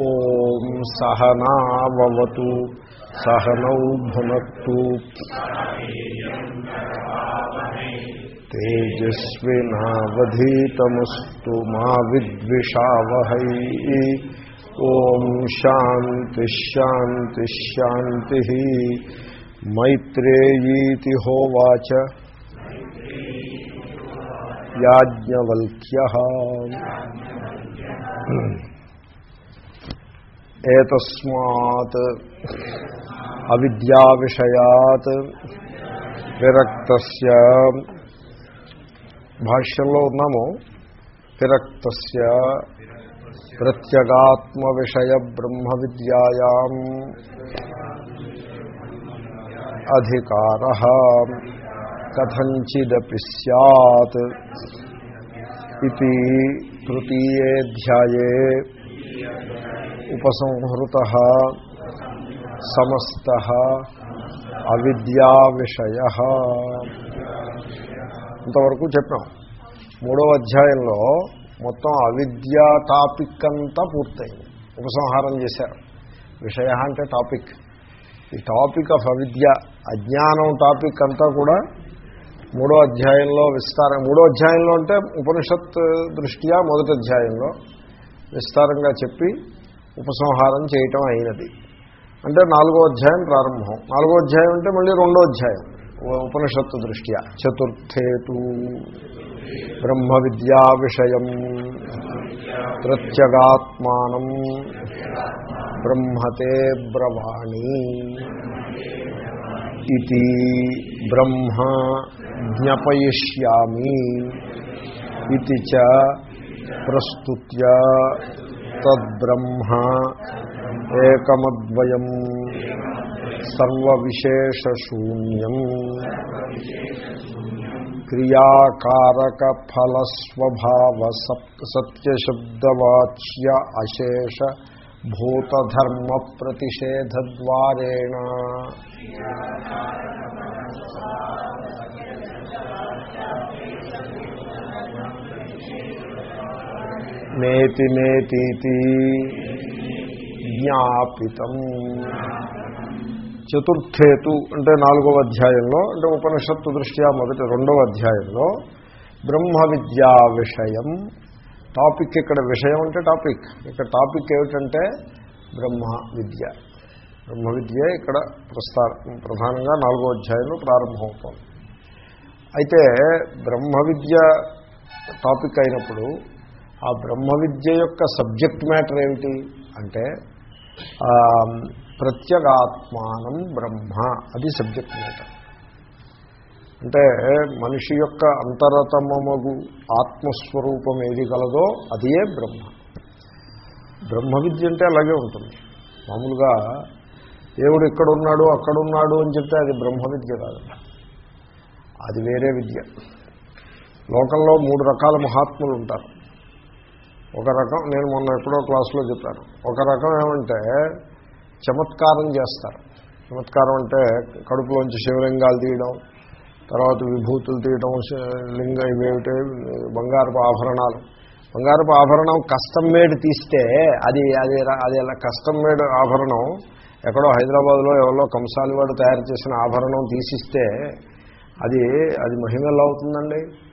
ఓం సహనావతు సహనౌ భునత్తు తేజస్వినావధీతమస్తు మా విద్విషావహై ఓం శాంతి శాంతి శాంతి మైత్రేయీతి హోవాచ యాజ్ఞవల్క్య ఏతస్మాత్ అవిద్యా విషయాత్ విరక్తస్య. భాష్యంలో ఉన్నాము విరక్తస్య ప్రత్యగాత్మ విషయ బ్రహ్మ విద్యాయాం అధికార. కథంచిదపి సత్ ఇది తృతీయేధ్యాయే. ఉపసంహృత సమస్త అవిద్యా విషయ. ఇంతవరకు చెప్పాం. మూడో అధ్యాయంలో మొత్తం అవిద్యా టాపిక్ అంతా పూర్తయింది. ఉపసంహారం చేశారు. విషయ అంటే టాపిక్. ఈ టాపిక్ ఆఫ్ అవిద్య అజ్ఞానం టాపిక్ అంతా కూడా మూడో అధ్యాయంలో విస్తారం మూడో అధ్యాయంలో అంటే ఉపనిషత్ దృష్ట్యా మొదటి అధ్యాయంలో విస్తారంగా చెప్పి ఉపసంహారం చేయటం అయినది. అంటే నాలుగో అధ్యాయం ప్రారంభం. నాలుగో అధ్యాయం అంటే మళ్ళీ రెండో అధ్యాయం. ఉపనిషత్తు దృష్ట్యా. చతుర్థేతు బ్రహ్మ విద్యా విషయం ప్రత్యగాత్మానం బ్రహ్మతే బ్రవాణి ఇది బ్రహ్మ జ్ఞపయిష్యామి ఇది చ ప్రస్తుత్య తద్బ్రహ్మ ఏకమద్వయం సర్వవిశేషశూన్యం క్రియాకారకఫలస్వభావ సత్యశబ్దవాచ్య అశేష భూతధర్మ ప్రతిషేధద్వారేణ నేతి నేతీతి జ్ఞాపితం. చతుర్థేతు అంటే నాలుగవ అధ్యాయంలో అంటే ఉపనిషత్తు దృష్ట్యా మొదటి రెండవ అధ్యాయంలో బ్రహ్మ విద్యా విషయం. టాపిక్ ఇక్కడ విషయం అంటే టాపిక్. ఇక్కడ టాపిక్ ఏమిటంటే బ్రహ్మ విద్య. బ్రహ్మ విద్య ఇక్కడ ప్రస్తా ప్రధానంగా నాలుగో అధ్యాయంలో ప్రారంభమవుతోంది. అయితే బ్రహ్మ విద్య టాపిక్ అయినప్పుడు ఆ బ్రహ్మ విద్య యొక్క సబ్జెక్ట్ మ్యాటర్ ఏమిటి అంటే ప్రత్యేగాత్మానం బ్రహ్మ అది సబ్జెక్ట్ మ్యాటర్. అంటే మనిషి యొక్క అంతరతమగు ఆత్మస్వరూపం ఏది కలదో అదే బ్రహ్మ. బ్రహ్మ విద్య అంటే అలాగే ఉంటుంది. మామూలుగా దేవుడు ఇక్కడ ఉన్నాడు అక్కడ ఉన్నాడు అని చెప్తే అది బ్రహ్మ విద్య కాదు. అది వేరే విద్య. లోకంలో మూడు రకాల మహాత్ములు ఉంటారు. ఒక రకం నేను మొన్న ఎప్పుడో క్లాస్లో చెప్పాను. ఒక రకం ఏమంటే చమత్కారం చేస్తారు. చమత్కారం అంటే కడుపులోంచి శివలింగాలు తీయడం తర్వాత విభూతులు తీయడం లింగ ఇవేమిటి బంగారపు ఆభరణాలు. బంగారపు ఆభరణం కస్టమ్ మేడ్ తీస్తే అది అది అది కస్టమ్ మేడ్ ఆభరణం ఎక్కడో హైదరాబాద్లో ఎవరో కంసాలి వాడు తయారు చేసిన ఆభరణం తీసిస్తే అది అది మహిమ ఎలా అవుతుందండి.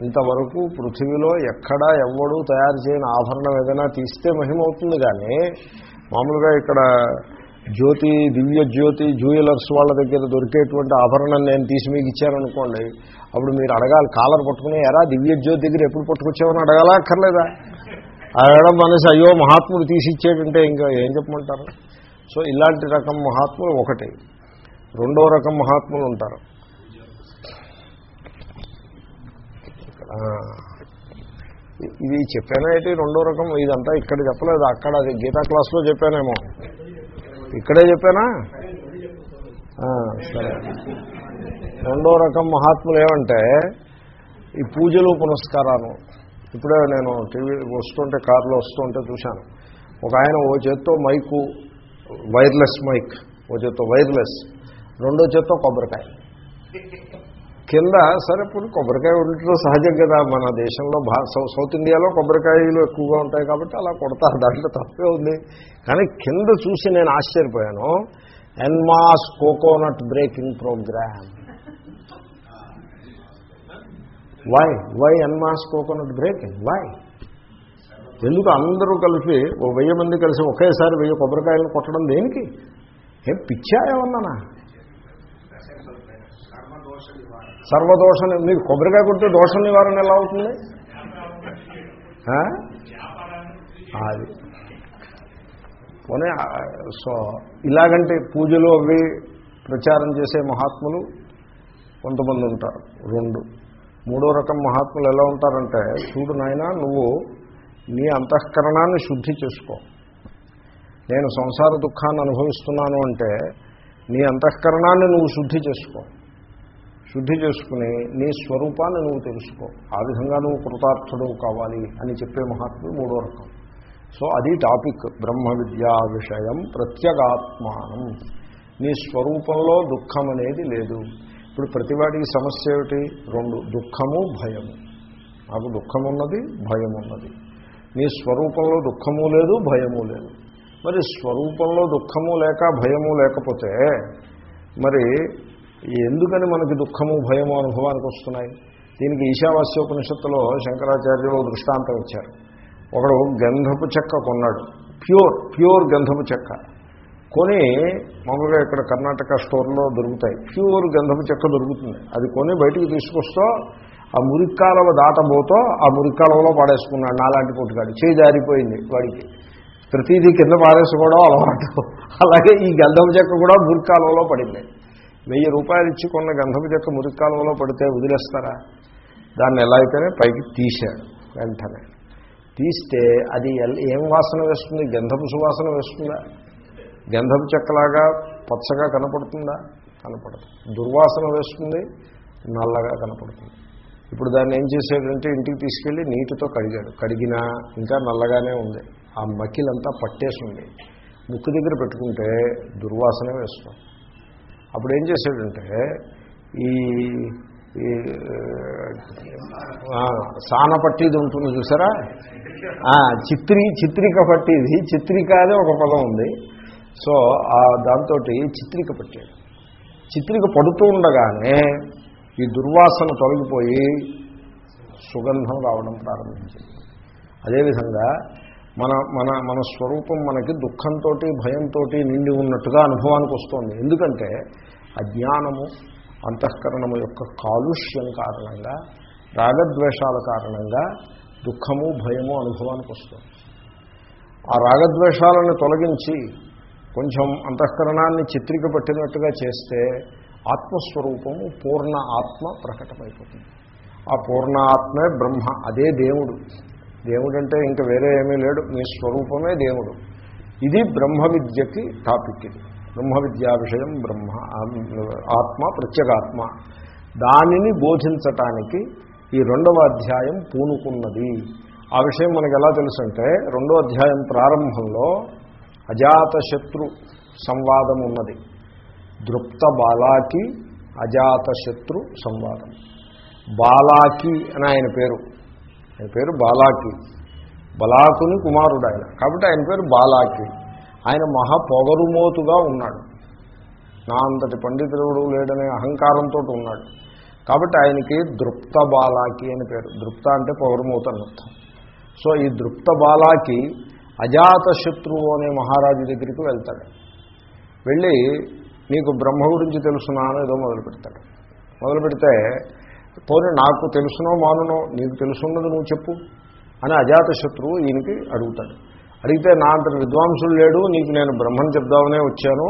ఇంతవరకు పృథివీలో ఎక్కడా ఎవ్వడూ తయారు చేయని ఆభరణం ఏదైనా తీస్తే మహిమ అవుతుంది కానీ మామూలుగా ఇక్కడ జ్యోతి దివ్య జ్యోతి జ్యువెలర్స్ వాళ్ళ దగ్గర దొరికేటువంటి ఆభరణం నేను తీసి మీకు ఇచ్చాననుకోండి అప్పుడు మీరు అడగాలి కాలర్ పట్టుకుని ఎరా దివ్య జ్యోతి దగ్గర ఎప్పుడు పట్టుకొచ్చామని అడగాలా అక్కర్లేదా? అడగడం అనేసి అయ్యో మహాత్ముడు తీసి ఇచ్చేటంటే ఇంకా ఏం చెప్పమంటారు? సో ఇలాంటి రకం మహాత్ములు ఒకటి. రెండో రకం మహాత్ములు ఉంటారు. ఇది చెప్పానా ఏంటి? రెండో రకం ఇదంతా ఇక్కడ చెప్పలేదు అక్కడ అది గీతా క్లాస్లో చెప్పానేమో. ఇక్కడే చెప్పానా? సరే. రెండో రకం మహాత్ములు ఏమంటే ఈ పూజలు పునస్కారాలు. ఇప్పుడే నేను టీవీ వస్తుంటే కారులో వస్తుంటే చూశాను. ఒక ఆయన ఓ చేత్తో మైకు వైర్లెస్ మైక్ ఓ చేత్తో వైర్లెస్ రెండో చేత్తో కొబ్బరికాయ. కింద సరే ఇప్పుడు కొబ్బరికాయ ఉండటం సహజం కదా. మన దేశంలో భా సౌత్ ఇండియాలో కొబ్బరికాయలు ఎక్కువగా ఉంటాయి కాబట్టి అలా కొడతారు. దాంట్లో తప్పే ఉంది. కానీ కింద చూసి నేను ఆశ్చర్యపోయాను. En masse coconut breaking program. Why why en masse coconut breaking? Why ఎందుకు అందరూ కలిసి ఓ వెయ్యి మంది కలిసి ఒకేసారి వెయ్యి కొబ్బరికాయలు కొట్టడం దేనికి? ఏం పిచ్చా ఏమన్నానా? సర్వదోష ని- మీకు కొబ్బరికాయ కొడితే దోష నివారణ ఎలా అవుతుంది? అది. పోనీ సో ఇలాగంటే పూజలు అవి ప్రచారం చేసే మహాత్ములు కొంతమంది ఉంటారు రెండు. మూడో రకం మహాత్ములు ఎలా ఉంటారంటే చూడు నాయన నువ్వు నీ అంతఃకరణాన్ని శుద్ధి చేసుకో. నేను సంసార దుఃఖాన్ని అనుభవిస్తున్నాను అంటే నీ అంతఃకరణాన్ని నువ్వు శుద్ధి చేసుకో. శుద్ధి చేసుకుని నీ స్వరూపాన్ని నువ్వు తెలుసుకో. ఆ విధంగా నువ్వు కృతార్థుడు కావాలి అని చెప్పే మహాత్ముడు మూడో రకం. సో అది టాపిక్. బ్రహ్మ విద్యా విషయం ప్రత్యేగాత్మానం. నీ స్వరూపంలో దుఃఖం అనేది లేదు. ఇప్పుడు ప్రతివాడికి సమస్య ఏమిటి? రెండు దుఃఖము భయము. నాకు దుఃఖం ఉన్నది భయం ఉన్నది. నీ స్వరూపంలో దుఃఖము లేదు భయము లేదు. మరి స్వరూపంలో దుఃఖము లేక భయము లేకపోతే మరి ఎందుకని మనకి దుఃఖము భయము అనుభవానికి వస్తున్నాయి? దీనికి ఈశావాస్యోపనిషత్తులో శంకరాచార్యులు దృష్టాంతం ఇచ్చారు. ఒకడు గంధపు చెక్క కొన్నాడు. ప్యూర్ ప్యూర్ గంధపు చెక్క. కొని మామూలుగా ఇక్కడ కర్ణాటక స్టోర్లో దొరుకుతాయి. ప్యూర్ గంధపు చెక్క దొరుకుతుంది. అది కొని బయటికి తీసుకొస్తూ ఆ మురిక్కాలవ దాటబోతో ఆ మురిక్కాలవలో పాడేసుకున్నాడు నాలాంటి పుట్టుగాడు చేయి జారిపోయింది వాడికి. ప్రతిదీ కింద పారేసుకోవడం అలవాటు. అలాగే ఈ గంధపు చెక్క కూడా మురిక్కాలవలో పడింది. వెయ్యి రూపాయలు ఇచ్చి కొన్న గంధపు చెక్క మురికాలంలో పడితే వదిలేస్తారా? దాన్ని ఎలా అయితేనే పైకి తీశాడు వెంటనే. తీస్తే అది ఎల్- ఏం వాసన వేస్తుంది? గంధపు సువాసన వేస్తుందా? గంధపు చెక్కలాగా పచ్చగా కనపడుతుందా? కనపడదు. దుర్వాసన వేస్తుంది నల్లగా కనపడుతుంది. ఇప్పుడు దాన్ని ఏం చేసాడంటే ఇంటికి తీసుకెళ్ళి నీటితో కడిగాడు. కడిగినా ఇంకా నల్లగానే ఉంది. ఆ మకిలంతా పట్టేసి ఉంది. ముక్కు దగ్గర పెట్టుకుంటే దుర్వాసన వేస్తాం అప్పుడు ఏం చేశాడంటే ఈ సాన పట్టిది ఉంటుంది చూసారా? చిత్రి చిత్రిక పట్టిది. చిత్రిక అనే ఒక పదం ఉంది. సో ఆ దాంతో చిత్రిక పట్టాడు చిత్రిక పడుతూ ఉండగానే ఈ దుర్వాసన తొలగిపోయి సుగంధం రావడం ప్రారంభించింది. అదేవిధంగా మన మన మన స్వరూపం మనకి దుఃఖంతో భయంతో నిండి ఉన్నట్టుగా అనుభవానికి వస్తుంది. ఎందుకంటే అజ్ఞానము అంతఃకరణము యొక్క కాలుష్యం కారణంగా రాగద్వేషాల కారణంగా దుఃఖము భయము అనుభవానికి వస్తుంది. ఆ రాగద్వేషాలను తొలగించి కొంచెం అంతఃకరణాన్ని చిత్రిక పట్టినట్టుగా చేస్తే ఆత్మస్వరూపము పూర్ణ ఆత్మ ప్రకటమైపోతుంది. ఆ పూర్ణ ఆత్మే బ్రహ్మ అదే దేవుడు. దేవుడంటే ఇంకా వేరే ఏమీ లేడు. మీ స్వరూపమే దేవుడు. ఇది బ్రహ్మ విద్యకి టాపిక్ ఇది. బ్రహ్మ విద్యా విషయం బ్రహ్మ ఆత్మ ప్రత్యేగాత్మ. దానిని బోధించటానికి ఈ రెండవ అధ్యాయం పూనుకున్నది. ఆ విషయం మనకు ఎలా తెలుసంటే రెండో అధ్యాయం ప్రారంభంలో అజాతశత్రు సంవాదం ఉన్నది. దృప్త బాలాకి అజాతశత్రు సంవాదం. బాలాకి అని ఆయన పేరు. ఆయన పేరు బాలాకి. బలాకుని కుమారుడు ఆయన కాబట్టి ఆయన పేరు బాలాకి. ఆయన మహా పొగరుమోతుగా ఉన్నాడు. నా అంతటి పండితుడు లేడనే అహంకారంతో ఉన్నాడు. కాబట్టి ఆయనకి దృప్త బాలాకి అని పేరు. దృప్త అంటే పొగరుమోత అని అర్థం. సో ఈ దృప్త బాలాకి అజాతశత్రువు అనే మహారాజు దగ్గరికి వెళ్తాడు. వెళ్ళి నీకు బ్రహ్మ గురించి తెలుసునా అని ఏదో మొదలు పెడతాడు మొదలు పెడితే పోనీ నాకు తెలుసునో మానునో నీకు తెలుసున్నది నువ్వు చెప్పు అని అజాతశత్రువు ఈయనకి అడుగుతాడు. అడిగితే నా అంత విద్వాంసుడు లేడు నీకు నేను బ్రహ్మని చెప్దామనే వచ్చాను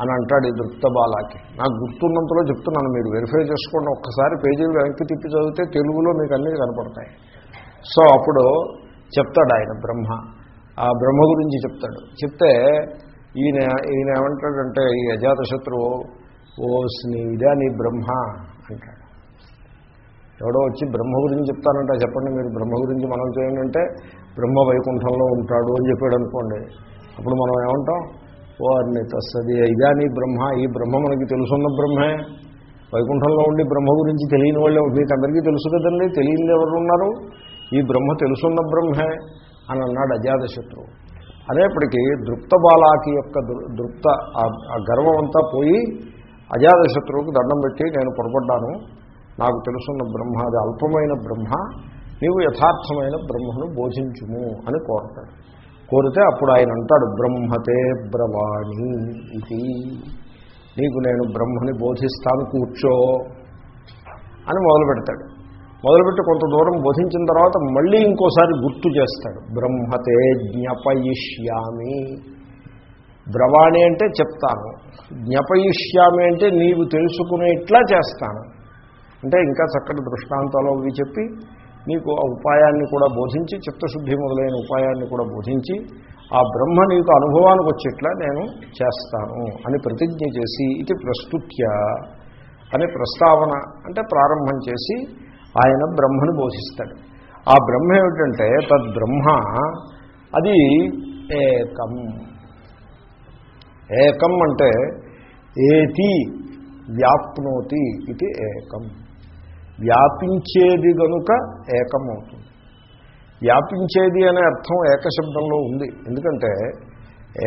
అని అంటాడు ఈ దృప్త బాలాకి. నాకు గుర్తున్నంతలో చెప్తున్నాను మీరు వెరిఫై చేసుకోండి ఒక్కసారి పేజీలు వెనక్కి తిప్పి చదివితే తెలుగులో మీకు అన్నీ కనపడతాయి. సో అప్పుడు చెప్తాడు ఆయన బ్రహ్మ. ఆ బ్రహ్మ గురించి చెప్తాడు. చెప్తే ఈయన ఈయన ఏమంటాడంటే ఈ అజాతశత్రువు ఓ స్నేహిదా నీ బ్రహ్మ అంటాడు. ఎవడో వచ్చి బ్రహ్మ గురించి చెప్తానంటే చెప్పండి మీరు బ్రహ్మ గురించి మనం చేయండి అంటే బ్రహ్మ వైకుంఠంలో ఉంటాడు అని చెప్పాడు అనుకోండి. అప్పుడు మనం ఏమంటాం? ఓ అన్ని తస్సది ఇదా నీ బ్రహ్మ ఈ బ్రహ్మ మనకి తెలుసున్న బ్రహ్మే. వైకుంఠంలో ఉండి బ్రహ్మ గురించి తెలియని వాళ్ళే మీకు అందరికీ తెలుసు కదండి తెలియని ఎవరు ఉన్నారు? ఈ బ్రహ్మ తెలుసున్న బ్రహ్మే అని అన్నాడు అజాతశత్రువు అనేప్పటికీ దృప్త బాలాకి యొక్క దృ- దృప్త ఆ- ఆ గర్వం అంతా పోయి అజాతశత్రువుకు దండం పెట్టి నేను పొరపడ్డాను. నాకు తెలుసున్న బ్రహ్మ అది అల్పమైన బ్రహ్మ నీవు యథార్థమైన బ్రహ్మను బోధించుము అని కోరతాడు. కోరితే అప్పుడు ఆయన అంటాడు బ్రహ్మతే బ్రవాణి ఇది. నీకు నేను బ్రహ్మని బోధిస్తాను కూర్చో అని మొదలు పెడతాడు. మొదలుపెట్టి కొంత దూరం బోధించిన తర్వాత మళ్ళీ ఇంకోసారి గుర్తు చేస్తాడు బ్రహ్మతే జ్ఞపయిష్యామి బ్రవాణి అంటే చెప్తాను జ్ఞపయిష్యామి అంటే నీవు తెలుసుకునేట్లా చేస్తాను అంటే ఇంకా చక్కటి దృష్టాంతాలు అవి చెప్పి నీకు ఆ ఉపాయాన్ని కూడా బోధించి చిత్తశుద్ధి మొదలైన ఉపాయాన్ని కూడా బోధించి ఆ బ్రహ్మ నీకు అనుభవానికి వచ్చేట్లా నేను చేస్తాను అని ప్రతిజ్ఞ చేసి ఇది ప్రస్తుత్య అనే ప్రస్తావన అంటే ప్రారంభం చేసి ఆయన బ్రహ్మను బోధిస్తాడు. ఆ బ్రహ్మ ఏమిటంటే తద్బ్రహ్మ అది ఏకం. ఏకం అంటే ఏతి వ్యాప్నోతి ఇది ఏకం. వ్యాపించేది గనుక ఏకం అవుతుంది వ్యాపించేది అనే అర్థం ఏకశబ్దంలో ఉంది. ఎందుకంటే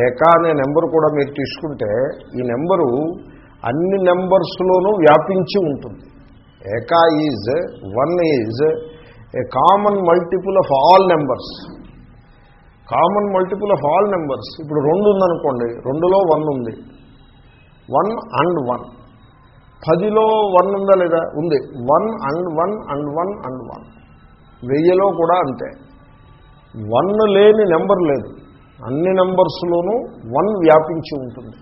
ఏక అనే నెంబర్ కూడా మీరు తీసుకుంటే ఈ నెంబరు అన్ని నెంబర్స్లోనూ వ్యాపించి ఉంటుంది. ఏకా is one is a common multiple of all numbers. Common multiple of all numbers. ఇప్పుడు రెండు ఉందనుకోండి రెండులో వన్ ఉంది. One and one. పదిలో వన్ ఉందా లేదా? ఉంది. One and one and one and one వెయ్యిలో కూడా అంతే. వన్ లేని నెంబర్ లేదు. అన్ని నెంబర్స్లోనూ వన్ వ్యాపించి ఉంటుంది.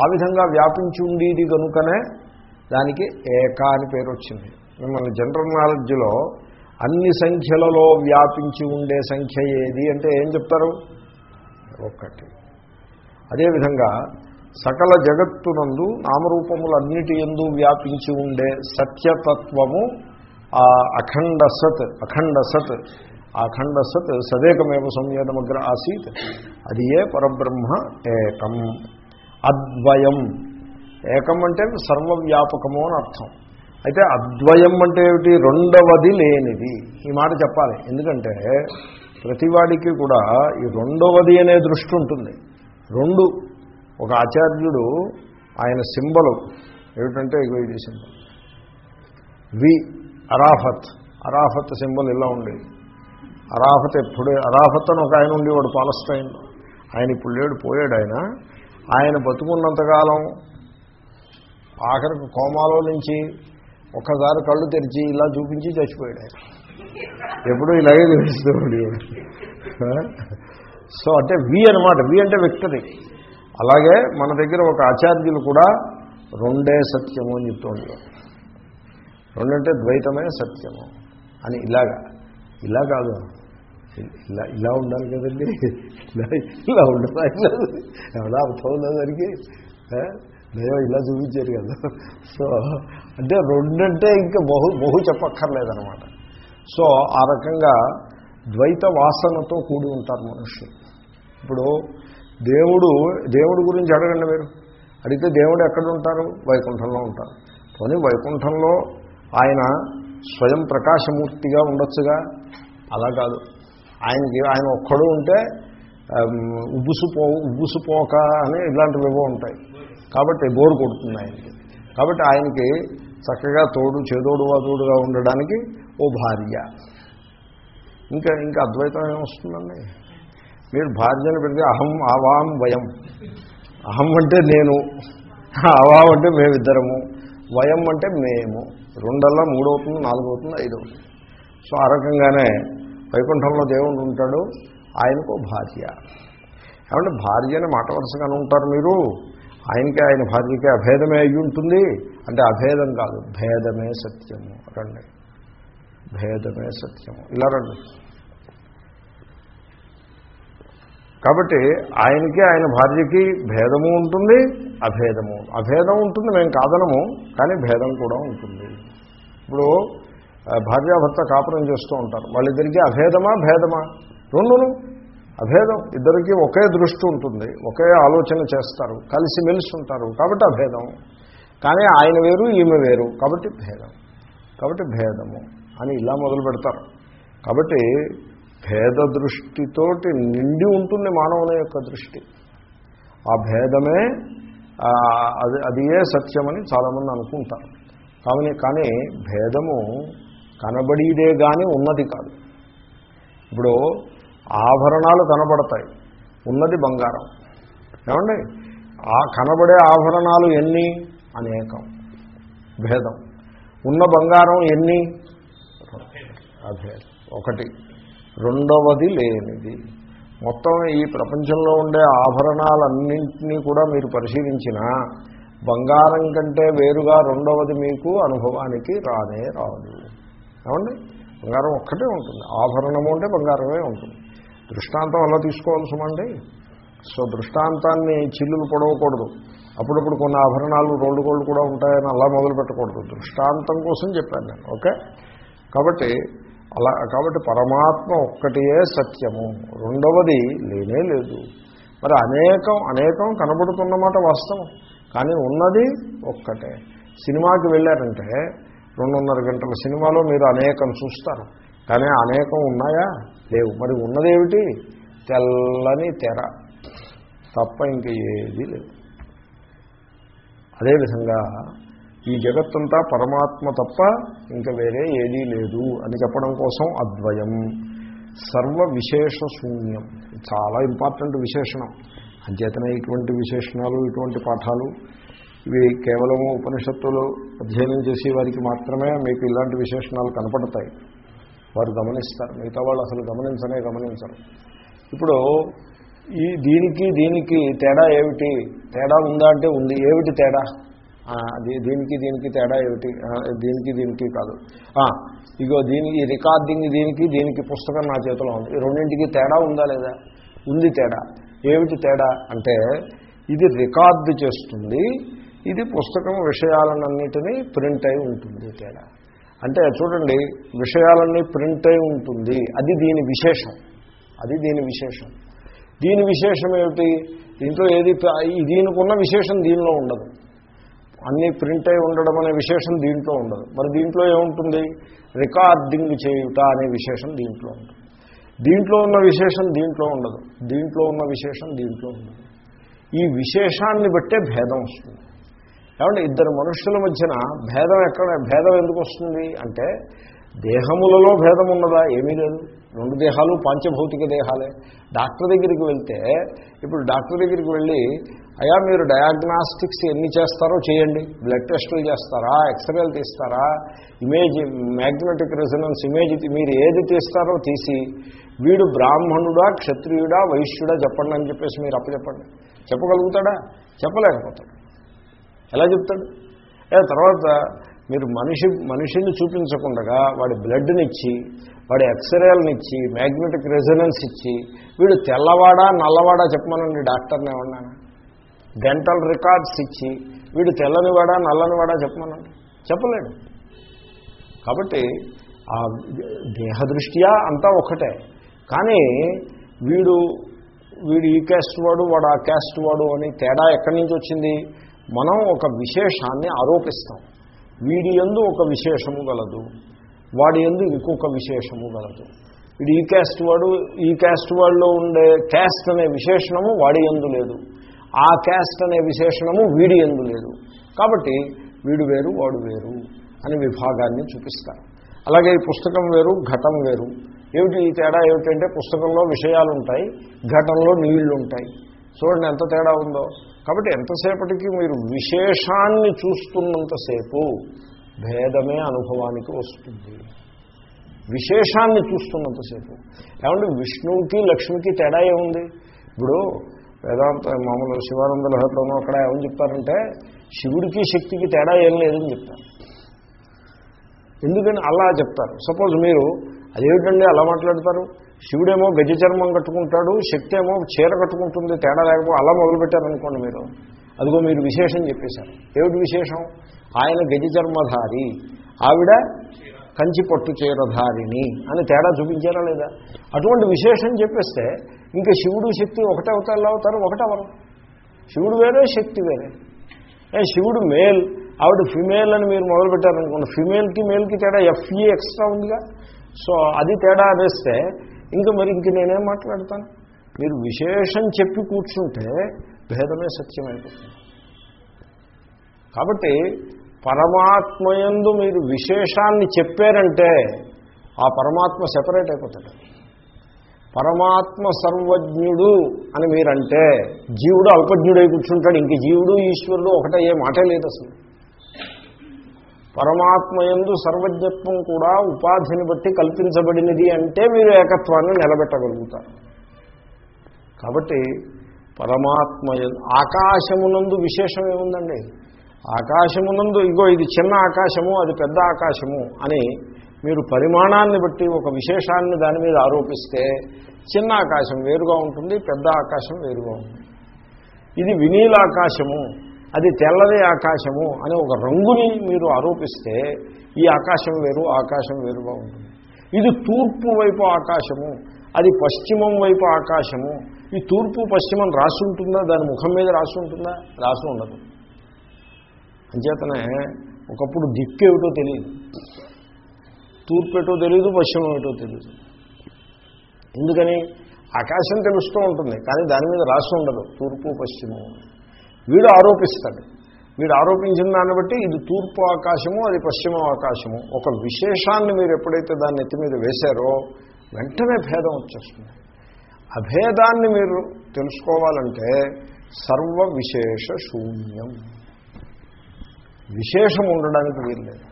ఆ విధంగా వ్యాపించి ఉండేది కనుకనే దానికి ఏక అని పేరు వచ్చింది. మిమ్మల్ని జనరల్ నాలెడ్జ్లో అన్ని సంఖ్యలలో వ్యాపించి ఉండే సంఖ్య ఏది అంటే ఏం చెప్తారు? ఒక్కటి అదేవిధంగా సకల జగత్తునందు నామరూపములన్నిటి ఎందు వ్యాపించి ఉండే సత్యతత్వము ఆ అఖండ సత్ అఖండ సత్ ఆ అఖండ సత్ సదేకమేవ సంవేదమగ్ర ఆసీత్ అది ఏ పరబ్రహ్మ ఏకం. అద్వయం. ఏకం అంటే సర్వవ్యాపకము అని అర్థం. అయితే అద్వయం అంటే ఏమిటి? రెండవది లేనిది. ఈ మాట చెప్పాలి. ఎందుకంటే ప్రతివాడికి కూడా ఈ రెండవది అనే దృష్టి ఉంటుంది. రెండు ఒక ఆచార్యుడు ఆయన సింబలు ఏమిటంటే ఇగో ఇది సింబల్. వి అరాఫత్. అరాఫత్ సింబల్ ఇలా ఉండేది అరాఫత్ ఎప్పుడే అరాఫత్ అని ఒక ఆయన ఉండేవాడు పాలస్తైన్లో. ఆయన ఇప్పుడు లేడు పోయాడు ఆయన. ఆయన బతుకున్నంతకాలం ఆఖరికి కోమాలో నుంచి ఒక్కసారి కళ్ళు తెరిచి ఇలా చూపించి చచ్చిపోయాడు ఆయన. ఎప్పుడూ ఇలాగే చూపిస్తూ ఉండేవాడు. సో అంటే వి అనమాట వి అంటే విక్టరీ. అలాగే మన దగ్గర ఒక ఆచార్యులు కూడా రెండే సత్యము అని చెప్తూ ఉంటారు. రెండంటే ద్వైతమే సత్యము అని ఇలాగా. ఇలా కాదు. ఇలా ఇలా ఉండాలి కదండి. ఇలా ఇలా ఉండదా? ఇలా ఎవడా అర్థం ఉందా దానికి ఇలా చూపించారు కదా. సో అంటే రెండంటే ఇంకా బహు బహు చెప్పక్కర్లేదనమాట సో ఆ రకంగా ద్వైత వాసనతో కూడి ఉంటారు మనుషులు. ఇప్పుడు దేవుడు దేవుడి గురించి అడగండి మీరు. అడిగితే దేవుడు ఎక్కడ ఉంటారు వైకుంఠంలో ఉంటారు. కానీ వైకుంఠంలో ఆయన స్వయం ప్రకాశమూర్తిగా ఉండొచ్చుగా? అలా కాదు. ఆయనకి ఆయన ఒక్కడు ఉంటే ఉబ్బుసుపో ఉబ్బుసుపోక అని ఇలాంటివివో ఉంటాయి. కాబట్టి బోరు కొడుతుంది ఆయనకి. కాబట్టి ఆయనకి చక్కగా తోడు చేదోడు వాదోడుగా ఉండడానికి ఓ భార్య. ఇంకా ఇంకా అద్వైతం ఏమొస్తుందండి? మీరు భార్యను పెడితే అహం ఆవాం వయం. అహం అంటే నేను అవాం అంటే మేమిద్దరము వయం అంటే మేము. రెండల్లా మూడవుతుంది నాలుగవుతుంది ఐదు సో ఆ రకంగానే వైకుంఠంలో దేవుడు ఉంటాడు ఆయనకు భార్య. ఏమంటే భార్య అని మాట వరుసగానే ఉంటారు మీరు. ఆయనకి ఆయన భార్యకి అభేదమే అయి ఉంటుంది. అంటే అభేదం కాదు భేదమే సత్యము. రండి. భేదమే సత్యము. ఇలా రండి. కాబట్టి ఆయనకి ఆయన భార్యకి భేదము ఉంటుంది అభేదము. అభేదం ఉంటుంది మేము కాదనము కానీ భేదం కూడా ఉంటుంది. ఇప్పుడు భార్యాభర్త కాపురం చేస్తూ ఉంటారు. వాళ్ళిద్దరికీ అభేదమా భేదమా? రెండును. అభేదం. ఇద్దరికీ ఒకే దృష్టి ఉంటుంది ఒకే ఆలోచన చేస్తారు కలిసి ఉంటారు. కాబట్టి అభేదం. కానీ ఆయన వేరు ఈమె వేరు. కాబట్టి భేదం. కాబట్టి భేదము అని ఇలా మొదలు పెడతారు. కాబట్టి భేద దృష్టితోటి నిండి ఉంటుంది మానవుని యొక్క దృష్టి. ఆ భేదమే అది అదియే సత్యమని చాలామంది అనుకుంటారు. కానీ కానీ భేదము కనబడిదే కానీ ఉన్నది కాదు. ఇప్పుడు ఆభరణాలు కనబడతాయి ఉన్నది బంగారం. ఏమండి? ఆ కనబడే ఆభరణాలు ఎన్ని? అనేకం. భేదం. ఉన్న బంగారం ఎన్ని? అభేదం. ఒకటి. రెండవది లేనిది. మొత్తం ఈ ప్రపంచంలో ఉండే ఆభరణాలన్నింటినీ కూడా మీరు పరిశీలించినా బంగారం కంటే వేరుగా రెండవది మీకు అనుభవానికి రానే రాదు. ఏమండి? బంగారం ఒక్కటే ఉంటుంది. ఆభరణము అంటే బంగారమే ఉంటుంది. దృష్టాంతం అలా తీసుకోవాల్సమండి? సో దృష్టాంతాన్ని చిల్లులు పొడవకూడదు. అప్పుడప్పుడు కొన్ని ఆభరణాలు రోడ్డు గోల్డ్ కూడా ఉంటాయని అలా మొదలు పెట్టకూడదు దృష్టాంతం కోసం చెప్పాను నేను. ఓకే? కాబట్టి అలా కాబట్టి పరమాత్మ ఒక్కటియే సత్యము. రెండవది లేనే లేదు. మరి అనేకం అనేకం కనబడుతున్నమాట వాస్తవం. కానీ ఉన్నది ఒక్కటే. సినిమాకి వెళ్ళారంటే రెండున్నర గంటల సినిమాలో మీరు అనేకం చూస్తారు. కానీ అనేకం ఉన్నాయా? లేవు. మరి ఉన్నదేమిటి? తెల్లని తెర. తప్ప ఇంక ఏదీ లేదు. అదేవిధంగా ఈ జగత్తంతా పరమాత్మ తప్ప ఇంకా వేరే ఏదీ లేదు అని చెప్పడం కోసం అద్వయం. సర్వ విశేష శూన్యం. చాలా ఇంపార్టెంట్ విశేషణం. అంచేతనే ఇటువంటి విశేషణాలు ఇటువంటి పాఠాలు ఇవి కేవలం ఉపనిషత్తులు అధ్యయనం చేసే వారికి మాత్రమే మీకు ఇలాంటి విశేషణాలు కనపడతాయి. వారు గమనిస్తారు. మిగతా వాళ్ళు అసలు గమనించనే గమనించరు. ఇప్పుడు ఈ దీనికి దీనికి తేడా ఏమిటి? తేడా ఉందా అంటే ఉంది. ఏమిటి తేడా? దీనికి దీనికి తేడా ఏమిటి? దీనికి దీనికి కాదు. ఇగో దీనికి రికార్డింగ్ దీనికి దీనికి పుస్తకం నా చేతిలో ఉంది. రెండింటికి తేడా ఉందా లేదా? ఉంది తేడా. ఏమిటి తేడా? అంటే ఇది రికార్డు చేస్తుంది ఇది పుస్తకం విషయాలన్నిటినీ ప్రింట్ అయి ఉంటుంది తేడా. అంటే చూడండి విషయాలన్నీ ప్రింట్ అయి ఉంటుంది. అది దీని విశేషం. అది దీని విశేషం. దీని విశేషం ఏమిటి? దీంట్లో ఏది దీనికి ఉన్న విశేషం దీనిలో ఉండదు. అన్నీ ప్రింట్ అయి ఉండడం అనే విశేషం దీంట్లో ఉండదు. మరి దీంట్లో ఏముంటుంది? రికార్డింగ్ చేయుట అనే విశేషం దీంట్లో ఉంటుంది దీంట్లో ఉన్న విశేషం దీంట్లో ఉండదు. దీంట్లో ఉన్న విశేషం దీంట్లో ఉండదు. ఈ విశేషాన్ని బట్టే భేదం వస్తుంది. ఏమంటే ఇద్దరు మనుషుల మధ్యన భేదం ఎక్కడ భేదం ఎందుకు వస్తుంది? అంటే దేహములలో భేదం ఉన్నదా? ఏమీ లేదు. రెండు దేహాలు పంచభౌతిక దేహాలే. డాక్టర్ దగ్గరికి వెళ్తే ఇప్పుడు డాక్టర్ దగ్గరికి వెళ్ళి అయా మీరు డయాగ్నాస్టిక్స్ ఎన్ని చేస్తారో చేయండి. బ్లడ్ టెస్టులు చేస్తారా? ఎక్స్రేలు తీస్తారా? ఇమేజ్ మ్యాగ్నెటిక్ రెజనెన్స్ ఇమేజ్ మీరు ఏది తీస్తారో తీసి వీడు బ్రాహ్మణుడా క్షత్రియుడా వైశ్యుడా చెప్పండి అని చెప్పేసి మీరు అప్పచెప్పండి. చెప్పగలుగుతాడా? చెప్పలేకపోతాడు. ఎలా చెప్తాడు? ఏ తర్వాత మీరు మనిషి మనిషిని చూపించకుండా వాడి బ్లడ్ని ఇచ్చి వాడి ఎక్స్రేలనిచ్చి మ్యాగ్నెటిక్ రెజనెన్స్ ఇచ్చి వీడు తెల్లవాడా నల్లవాడా చెప్పమనండి డాక్టర్ని ఏమన్నాను డెంటల్ రికార్డ్స్ ఇచ్చి వీడు తెల్లనివాడా నల్లనివాడా చెప్పమనండి. చెప్పలేడు. కాబట్టి ఆ దేహదృష్ట్యా అంతా ఒకటే. కానీ వీడు వీడు ఈ క్యాస్ట్ వాడు వాడు ఆ క్యాస్ట్ వాడు అని తేడా ఎక్కడి నుంచి వచ్చింది? మనం ఒక విశేషాన్ని ఆరోపిస్తాం. వీడి ఎందు ఒక విశేషము గలదు. వాడి ఎందు ఇంకొక విశేషము గలదు వీడు ఈ క్యాస్ట్ వాడు ఈ క్యాస్ట్ వాడిలో ఉండే క్యాస్ట్ అనే విశేషణము వాడి ఎందు లేదు. ఆ క్యాస్ట్ అనే విశేషణము వీడి ఎందు లేదు. కాబట్టి వీడు వేరు వాడు వేరు అని విభాగాన్ని చూపిస్తారు. అలాగే ఈ పుస్తకం వేరు ఘటం వేరు. ఏమిటి ఈ తేడా ఏమిటంటే పుస్తకంలో విషయాలు ఉంటాయి ఘటంలో నీళ్ళు ఉంటాయి చూడండి ఎంత తేడా ఉందో. కాబట్టి ఎంతసేపటికి మీరు విశేషాన్ని చూస్తున్నంతసేపు భేదమే అనుభవానికి వస్తుంది. విశేషాన్ని చూస్తున్నంతసేపు. ఏమంటే విష్ణువుకి లక్ష్మికి తేడా ఏముంది? ఇప్పుడు వేదాంత మామూలు శివానంద లహరిలోనూ అక్కడ ఏమని చెప్తారంటే శివుడికి శక్తికి తేడా ఏం లేదని చెప్తారు ఎందుకని అలా చెప్తారు? సపోజ్ మీరు అదేమిటండి అలా మాట్లాడతారు? శివుడేమో గజ చర్మం కట్టుకుంటాడు శక్తి ఏమో చీర కట్టుకుంటుంది తేడా లేకపోతే అలా మొదలుపెట్టారనుకోండి మీరు. అదిగో మీరు విశేషం చెప్పేశారు. ఏమిటి విశేషం? ఆయన గజచర్మధారి ఆవిడ కంచి పట్టు చీరధారిణి అని తేడా చూపించారా లేదా? అటువంటి విశేషం చెప్పేస్తే ఇంకా శివుడు శక్తి ఒకటే అవుతారు ఎలా అవుతారు ఒకటవరు శివుడు వేరే శక్తి వేరే. శివుడు మేల్. ఆవిడ ఫిమేల్ అని మీరు మొదలుపెట్టారనుకోండి. ఫిమేల్కి మేల్కి తేడా ఎఫ్ఈ ఎక్స్ట్రా ఉందిగా. సో అది తేడా అనేస్తే ఇంకా మరి ఇంక నేనేం మాట్లాడతాను? మీరు విశేషం చెప్పి కూర్చుంటే భేదమే సత్యమైపోతుంది. కాబట్టి పరమాత్మయందు మీరు విశేషాన్ని చెప్పారంటే ఆ పరమాత్మ సెపరేట్ అయిపోతాడు. పరమాత్మ సర్వజ్ఞుడు అని మీరంటే జీవుడు అల్పజ్ఞుడై కూర్చుంటాడు. ఇంక జీవుడు ఈశ్వరుడు ఒకటయ్యే మాటే లేదు అసలు. పరమాత్మయందు సర్వజ్ఞత్వం కూడా ఉపాధిని బట్టి కల్పించబడినది అంటే మీరు ఏకత్వాన్ని నిలబెట్టగలుగుతారు. కాబట్టి పరమాత్మ ఆకాశమునందు విశేషం ఏముందండి? ఆకాశమునందు ఇగో ఇది చిన్న ఆకాశము అది పెద్ద ఆకాశము అని మీరు పరిమాణాన్ని బట్టి ఒక విశేషాన్ని దాని మీద ఆరోపిస్తే చిన్న ఆకాశం వేరుగా ఉంటుంది పెద్ద ఆకాశం వేరుగా ఉంటుంది. ఇది వినీలాకాశము అది తెల్లది ఆకాశము అని ఒక రంగుని మీరు ఆరోపిస్తే ఈ ఆకాశం వేరు ఆకాశం వేరుగా ఉంటుంది. ఇది తూర్పు వైపు ఆకాశము అది పశ్చిమం వైపు ఆకాశము. ఈ తూర్పు పశ్చిమం రాసి ఉంటుందా దాని ముఖం మీద రాసి ఉంటుందా రాసి ఉండదు అంచేతనే ఒకప్పుడు దిక్కు ఏమిటో తెలియదు తూర్పు ఏటో తెలియదు పశ్చిమం ఏటో తెలియదు ఎందుకని? ఆకాశం తెలుస్తూ ఉంటుంది కానీ దాని మీద రాసి ఉండదు తూర్పు పశ్చిమం వీడు ఆరోపిస్తాడు. వీడు ఆరోపించిన దాన్ని బట్టి ఇది తూర్పు ఆకాశము అది పశ్చిమ ఆకాశము. ఒక విశేషాన్ని మీరు ఎప్పుడైతే దాన్ని ఎత్తి మీద వేశారో వెంటనే భేదం వచ్చేస్తుంది. అభేదాన్ని మీరు తెలుసుకోవాలంటే సర్వ విశేష శూన్యం. విశేషం ఉండడానికి వీల్లేదు.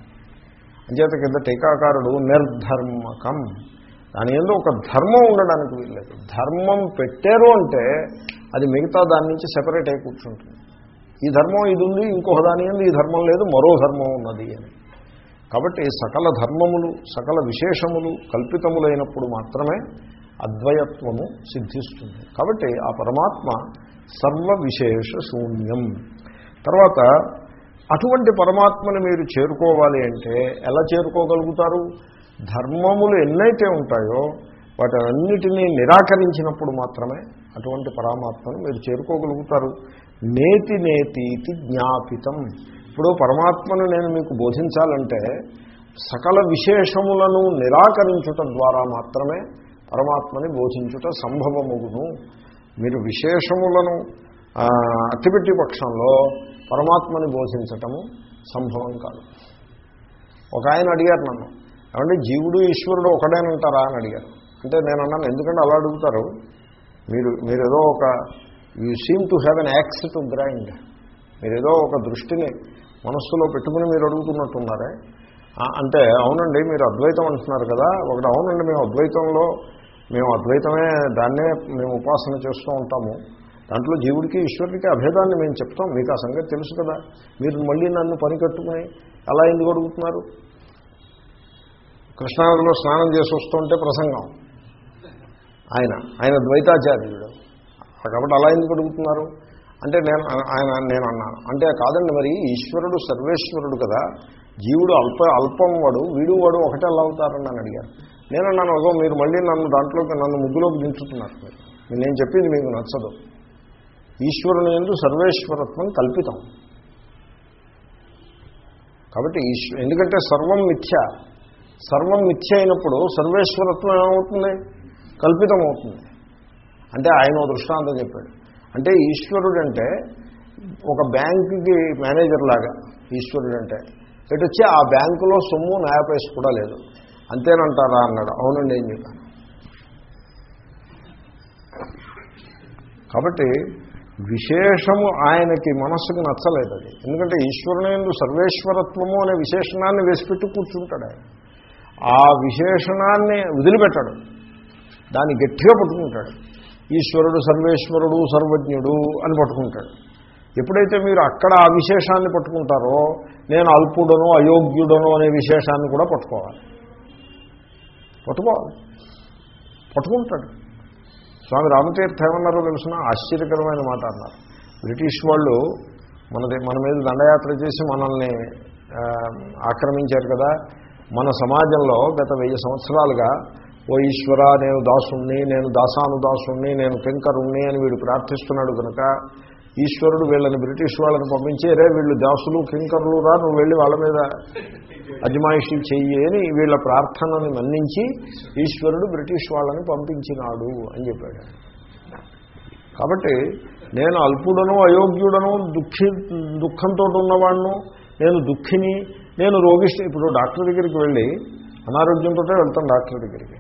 అంచేత కింద టీకాకారుడు నిర్ధర్మకం. దాని ఏదో ఒక ధర్మం ఉండడానికి వీల్లేదు. ధర్మం పెట్టారు అంటే అది మిగతా దాని నుంచి సెపరేట్ అయి కూర్చుంటుంది. ఈ ధర్మం ఇది ఉంది ఇంకొక దాని ఎందు ఈ ధర్మం లేదు మరో ధర్మం ఉన్నది అని. కాబట్టి సకల ధర్మములు సకల విశేషములు కల్పితములైనప్పుడు మాత్రమే అద్వయత్వము సిద్ధిస్తుంది. కాబట్టి ఆ పరమాత్మ సర్వ విశేష శూన్యం. తర్వాత అటువంటి పరమాత్మని మీరు చేరుకోవాలి అంటే ఎలా చేరుకోగలుగుతారు? ధర్మములు ఎన్నైతే ఉంటాయో వాటన్నిటినీ నిరాకరించినప్పుడు మాత్రమే అటువంటి పరమాత్మను మీరు చేరుకోగలుగుతారు. నేతి నేతీతి జ్ఞాపితం. ఇప్పుడు పరమాత్మను నేను మీకు బోధించాలంటే సకల విశేషములను నిరాకరించుట ద్వారా మాత్రమే పరమాత్మని బోధించుట సంభవముగును. మీరు విశేషములను అట్టిపెట్టి పక్షంలో పరమాత్మని బోధించటము సంభవం కాదు. ఒక ఆయన అడిగారు నన్ను ఏమంటే జీవుడు ఈశ్వరుడు ఒకడేనంటారా? అని అడిగారు. అంటే నేను అన్నాను ఎందుకంటే అలా అడుగుతారు? మీరు మీరేదో ఒక you seem to have an axe to grind మీరేదో ఒక దృష్టిని మనస్సులో పెట్టుకుని మీరు అడుగుతున్నట్టున్నారే. అంటే అవునండి మీరు అద్వైతం అంటున్నారు కదా. ఒకటి అవునండి మేము అద్వైతంలో మేము అద్వైతమే దాన్నే మేము ఉపాసన చేస్తూ ఉంటాము. దాంట్లో జీవుడికి ఈశ్వరుడికి అభేదాన్ని మేము చెప్తాం. మీకు ఆ సంగతి తెలుసు కదా. మీరు మళ్ళీ నన్ను పని కట్టుకుని అలా ఎందుకు అడుగుతున్నారు? కృష్ణానదిలో స్నానం చేసి వస్తుంటే ప్రసంగం. ఆయన ఆయన ద్వైతాచార్యుడు. కాబట్టి అలా ఎందుకు అడుగుతున్నారు? అంటే నేను ఆయన నేను అన్నాను. అంటే కాదండి మరి ఈశ్వరుడు సర్వేశ్వరుడు కదా. జీవుడు అల్ప అల్పం వాడు వీడు వాడు ఒకటే అలా అవుతారని నన్ను అడిగారు. నేను అన్నాను మీరు మళ్ళీ నన్ను దాంట్లోకి నన్ను ముగ్గులోకి దించుతున్నారు. మీరు నేను చెప్పింది మీకు నచ్చదు. ఈశ్వరుని ఎందు సర్వేశ్వరత్వం కల్పితం. కాబట్టి ఈశ్వ ఎందుకంటే సర్వం మిథ్య సర్వం మిథ్య అయినప్పుడు సర్వేశ్వరత్వం ఏమవుతుంది? కల్పితం అవుతుంది అంటే ఆయన దృష్టాంతం చెప్పాడు. అంటే ఈశ్వరుడు అంటే ఒక బ్యాంకుకి మేనేజర్ లాగా ఈశ్వరుడు అంటే ఎటు వచ్చి ఆ బ్యాంకులో సొమ్ము నాయపేసి కూడా లేదు. అంతేనంటారా అన్నాడు. అవునండి ఏం చెప్పాను. కాబట్టి విశేషము ఆయనకి మనస్సుకు నచ్చలేదు అది. ఎందుకంటే ఈశ్వరునేందు సర్వేశ్వరత్వము అనే విశేషణాన్ని వేసిపెట్టి కూర్చుంటాడు ఆయన. ఆ విశేషణాన్ని వదిలిపెట్టాడు. దాన్ని గట్టిగా పట్టుకుంటాడు. ఈశ్వరుడు సర్వేశ్వరుడు సర్వజ్ఞుడు అని పట్టుకుంటాడు. ఎప్పుడైతే మీరు అక్కడ ఆ విశేషాన్ని పట్టుకుంటారో నేను అల్పుడను అయోగ్యుడను అనే విశేషాన్ని కూడా పట్టుకోవాలి. పట్టుకోవాలి. పట్టుకుంటాడు. స్వామి రామతీర్థ ఏమన్నారో తెలుసిన? ఆశ్చర్యకరమైన మాట అన్నారు. బ్రిటిష్ వాళ్ళు మనది మన మీద దండయాత్ర చేసి మనల్ని ఆక్రమించారు కదా. మన సమాజంలో గత వెయ్యి సంవత్సరాలుగా ఓ ఈశ్వర నేను దాసుణ్ణి నేను దాసాను దాసుణ్ణి నేను కింకరుణ్ణి అని వీడు ప్రార్థిస్తున్నాడు కనుక ఈశ్వరుడు వీళ్ళని బ్రిటిష్ వాళ్ళని పంపించేరే వీళ్ళు దాసులు కింకర్లు రా నువ్వు వెళ్ళి వాళ్ళ మీద అజమాయిషి చెయ్యి అని వీళ్ళ ప్రార్థనని మన్నించి ఈశ్వరుడు బ్రిటిష్ వాళ్ళని పంపించినాడు అని చెప్పాడు. కాబట్టి నేను అల్పుడను అయోగ్యుడను దుఃఖి దుఃఖంతో ఉన్నవాడును నేను దుఃఖిని నేను రోగిష్టి ఇప్పుడు డాక్టర్ దగ్గరికి వెళ్ళి అనారోగ్యంతో వెళ్తాను డాక్టర్ దగ్గరికి.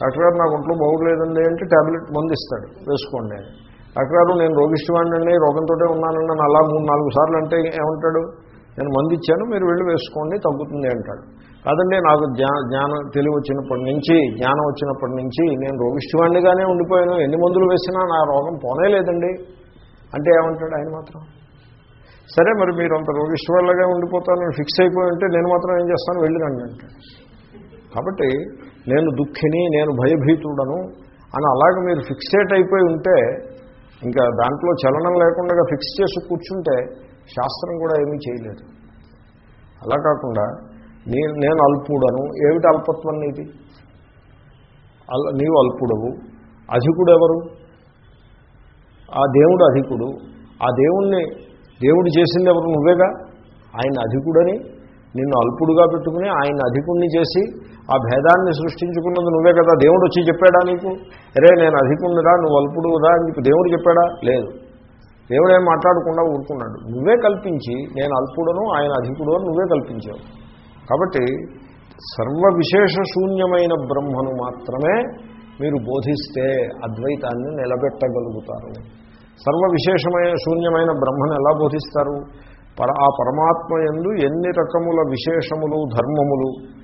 డాక్టర్ గారు నాకు ఒంట్లో బాగులేదండి అంటే ట్యాబ్లెట్ మందు ఇస్తాడు వేసుకోండి డాక్టర్ గారు నేను రోగిష్టివాడినండి రోగంతో ఉన్నానండి అని అలా మూడు నాలుగు సార్లు అంటే ఏమంటాడు? నేను మంది ఇచ్చాను మీరు వెళ్ళి వేసుకోండి తగ్గుతుంది అంటాడు. కాదండి నాకు జ్ఞా జ్ఞానం తెలివి వచ్చినప్పటి నుంచి జ్ఞానం వచ్చినప్పటి నుంచి నేను రోగిష్టివాడినిగానే ఉండిపోయాను. ఎన్ని మందులు వేసినా నా రోగం పోనే లేదండి. అంటే ఏమంటాడు ఆయన మాత్రం? సరే మరి మీరు అంత రోగిష్టివాళ్ళగా ఉండిపోతాను ఫిక్స్ అయిపోయి ఉంటే నేను మాత్రం ఏం చేస్తాను? వెళ్ళిరండి అంటాడు. కాబట్టి నేను దుఃఖిని నేను భయభీతుడను అని అలాగే మీరు ఫిక్సేట్ అయిపోయి ఉంటే ఇంకా దాంట్లో చలనం లేకుండా ఫిక్స్ చేసి కూర్చుంటే శాస్త్రం కూడా ఏమీ చేయలేదు. అలా కాకుండా నేను నేను అల్పుడను. ఏమిటి అల్పత్వం నీది? అల్ నీవు అల్పుడవు. అధికుడు ఎవరు ఆ దేవుడు అధికుడు. ఆ దేవుణ్ణి దేవుడు చేసింది ఎవరు నువ్వేగా? ఆయన అధికుడని నిన్ను అల్పుడుగా పెట్టుకుని ఆయన అధికుణ్ణి చేసి ఆ భేదాన్ని సృష్టించుకున్నది నువ్వే కదా. దేవుడు వచ్చి చెప్పాడా నీకు? అరే నేను అధికుణ్ణిరా నువ్వు అల్పుడురా అని నీకు దేవుడు చెప్పాడా? లేదు. దేవుడు ఏం మాట్లాడకుండా ఊరుకున్నాడు. నువ్వే కల్పించి నేను అల్పుడను ఆయన అధికుడు అని నువ్వే కల్పించావు. కాబట్టి సర్వ విశేష శూన్యమైన బ్రహ్మను మాత్రమే మీరు బోధిస్తే అద్వైతాన్ని నిలబెట్టగలుగుతారు. సర్వ విశేషమైన శూన్యమైన బ్రహ్మను ఎలా బోధిస్తారు? పర ఆ పరమాత్మ ఎందు ఎన్ని రకముల విశేషములు ధర్మములు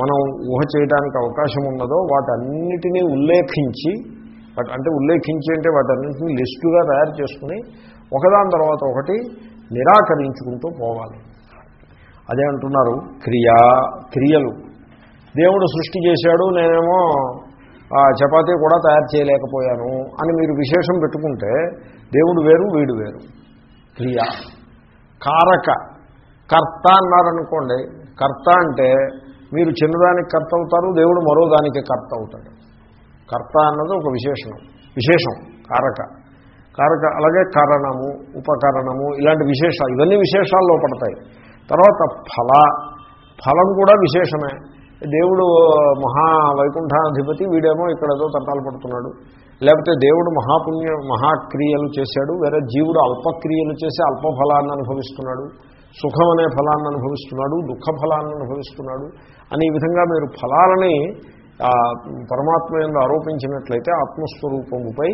మనం ఊహ చేయడానికి అవకాశం ఉన్నదో వాటన్నిటినీ ఉల్లేఖించి వాటి అంటే ఉల్లేఖించి అంటే వాటన్నింటినీ లిస్టుగా తయారు చేసుకుని ఒకదాని తర్వాత ఒకటి నిరాకరించుకుంటూ పోవాలి. అదే అంటున్నారు క్రియా క్రియలు. దేవుడు సృష్టి చేశాడు నేనేమో ఆ చపాతీ కూడా తయారు చేయలేకపోయాను అని మీరు విశేషం పెట్టుకుంటే దేవుడు వేరు వీడు వేరు. క్రియ. కారక. కర్త అన్నారనుకోండి కర్త అంటే మీరు చిన్నదానికి కర్త అవుతారు దేవుడు మరో దానికి కర్త అవుతాడు. కర్త అన్నది ఒక విశేషణం. విశేషం కారక. కారక అలాగే కారణము ఉపకరణము ఇలాంటి విశేషాలు. ఇవన్నీ విశేషాల్లో పడతాయి. తర్వాత ఫల. ఫలం కూడా విశేషమే. దేవుడు మహా వైకుంఠాధిపతి వీడేమో ఇక్కడ ఏదో తట్టాలు పడుతున్నాడు. లేకపోతే దేవుడు మహాపుణ్య మహాక్రియలు చేశాడు వేరే జీవుడు అల్పక్రియలు చేసి అల్ప ఫలాన్ని అనుభవిస్తున్నాడు. సుఖం అనే ఫలాన్ని అనుభవిస్తున్నాడు దుఃఖ ఫలాన్ని అనుభవిస్తున్నాడు అని ఈ విధంగా మీరు ఫలాలని పరమాత్మ ఎందు ఆరోపించినట్లయితే ఆత్మస్వరూపముపై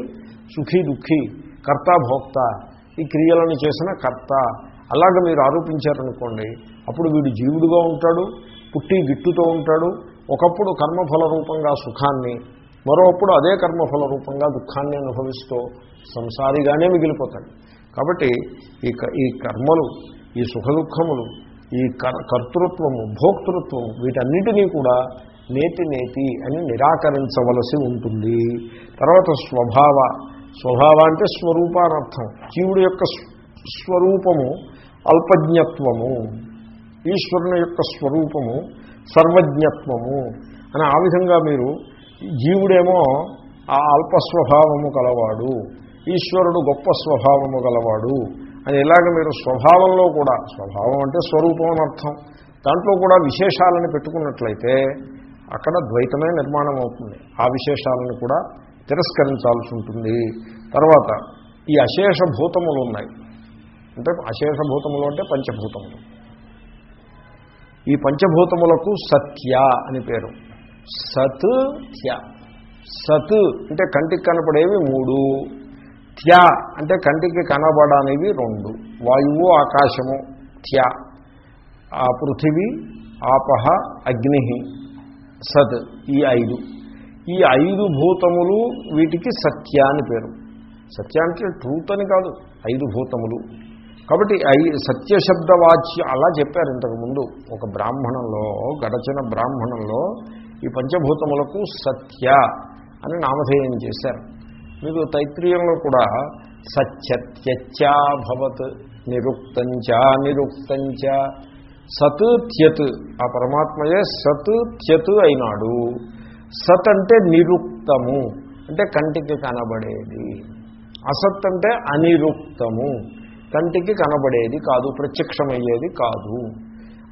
సుఖీ దుఃఖీ కర్త భోక్త ఈ క్రియలను చేసిన కర్త అలాగ మీరు ఆరోపించారనుకోండి అప్పుడు వీడు జీవుడుగా ఉంటాడు పుట్టి గిట్టుతో ఉంటాడు ఒకప్పుడు కర్మఫల రూపంగా సుఖాన్ని మరోప్పుడు అదే కర్మఫల రూపంగా దుఃఖాన్ని అనుభవిస్తూ సంసారిగానే మిగిలిపోతాడు. కాబట్టి ఈ క- ఈ కర్మలు ఈ సుఖ దుఃఖములు ఈ కర్తృత్వము భోక్తృత్వము వీటన్నిటినీ కూడా నేతి నేతి అని నిరాకరించవలసి ఉంటుంది. తర్వాత స్వభావ స్వభావ అంటే స్వరూపానర్థం. జీవుడు జీవుడి యొక్క స్వరూపము అల్పజ్ఞత్వము. ఈశ్వరుని యొక్క స్వరూపము సర్వజ్ఞత్వము. అని ఆ విధంగా మీరు జీవుడేమో ఆ అల్ప స్వభావము గలవాడు ఈశ్వరుడు గొప్ప స్వభావము గలవాడు అని ఇలాగ మీరు స్వభావంలో కూడా స్వభావం అంటే స్వరూపం అని అర్థం. దాంట్లో కూడా విశేషాలను పెట్టుకున్నట్లయితే అక్కడ ద్వైతమే నిర్మాణం అవుతుంది. ఆ విశేషాలను కూడా తిరస్కరించాల్సి ఉంటుంది. తర్వాత ఈ అశేష భూతములు ఉన్నాయి. అంటే అశేష భూతములు అంటే పంచభూతములు. ఈ పంచభూతములకు సత్య అని పేరు. సత్ త్య. సత్ అంటే కంటికి కనపడేవి మూడు. త్య అంటే కంటికి కనబడనివి రెండు. వాయువు ఆకాశము త్య. ఆ పృథివీ ఆపహ అగ్ని సత్ ఈ ఐదు. ఈ ఐదు భూతములు వీటికి సత్య అని పేరు. సత్య అంటే ట్రూత్ అని కాదు ఐదు భూతములు. కాబట్టి ఐ సత్యశబ్దవాచ్య అలా చెప్పారు ఇంతకుముందు ఒక బ్రాహ్మణంలో గడచిన బ్రాహ్మణంలో ఈ పంచభూతములకు సత్య అని నామధేయం చేశారు. మీకు తైత్రీయంలో కూడా సత్యత్యచ్చాభవత్ నిరుక్తంచ నిరుక్తంచ సత్ త్యత్ ఆ పరమాత్మయే సత్ త్యత్ అయినాడు. సత్ అంటే నిరుక్తము అంటే కంటికి కనబడేది. అసత్ అంటే అనిరుక్తము కంటికి కనబడేది కాదు ప్రత్యక్షమయ్యేది కాదు.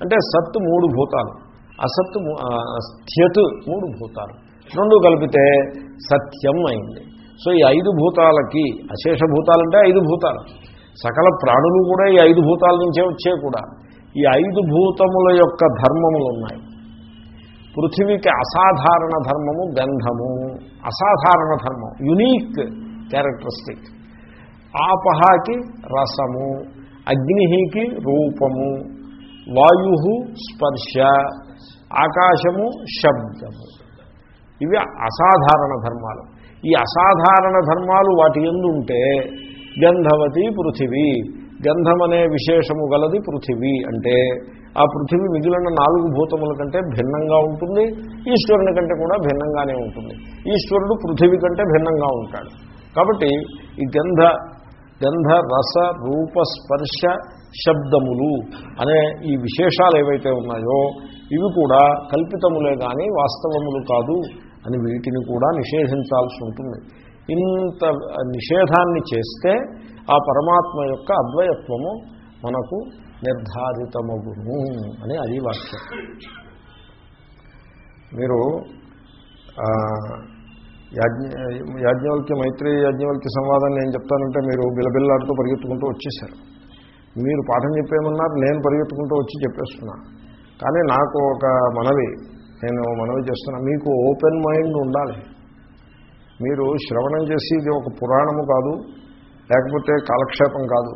అంటే సత్ మూడు భూతాలు అసత్ ము- మూడు భూతాలు. రెండు కలిపితే సత్యం అయింది. సో ఈ ఐదు భూతాలకి అశేష భూతాలంటే ఐదు భూతాలు. సకల ప్రాణులు కూడా ఈ ఐదు భూతాల నుంచే వచ్చే కూడా. ఈ ఐదు భూతముల యొక్క ధర్మములు ఉన్నాయి పృథివీకి అసాధారణ ధర్మము గంధము. అసాధారణ ధర్మం యునీక్ క్యారెక్టరిస్టిక్ ఆపహాకి రసము అగ్నికి రూపము వాయు స్పర్శ ఆకాశము శబ్దము. ఇవి అసాధారణ ధర్మాలు. ఈ అసాధారణ ధర్మాలు వాటి ఎందు ఉంటే గంధవతి పృథివీ. గంధం అనే విశేషము గలది పృథివీ అంటే ఆ పృథివీ మిగిలిన నాలుగు భూతముల కంటే భిన్నంగా ఉంటుంది ఈశ్వరుని కంటే కూడా భిన్నంగానే ఉంటుంది. ఈశ్వరుడు పృథివీ కంటే భిన్నంగా ఉంటాడు. కాబట్టి ఈ గంధ గంధ రస రూప స్పర్శ శబ్దములు అనే ఈ విశేషాలు ఏవైతే ఉన్నాయో ఇవి కూడా కల్పితములే కానీ వాస్తవములు కాదు. అని వీటిని కూడా నిషేధించాల్సి ఉంటుంది. ఇంత నిషేధాన్ని చేస్తే ఆ పరమాత్మ యొక్క అద్వయత్వము మనకు నిర్ధారితమగును అని అది వాక్యం మీరు యాజ్ఞ యాజ్ఞవల్కి మైత్రి యాజ్ఞవల్కి సంవాదం నేను చెప్తానంటే మీరు బిలబిల్లాడుతూ పరిగెత్తుకుంటూ వచ్చేసారు మీరు పాఠం చెప్పేమన్నారు నేను పరిగెత్తుకుంటూ వచ్చి చెప్పేస్తున్నా. కానీ నాకు ఒక మనవి నేను మనవి చేస్తున్నా. మీకు ఓపెన్ మైండ్ ఉండాలి. మీరు శ్రవణం చేసి ఇది ఒక పురాణము కాదు లేకపోతే కాలక్షేపం కాదు.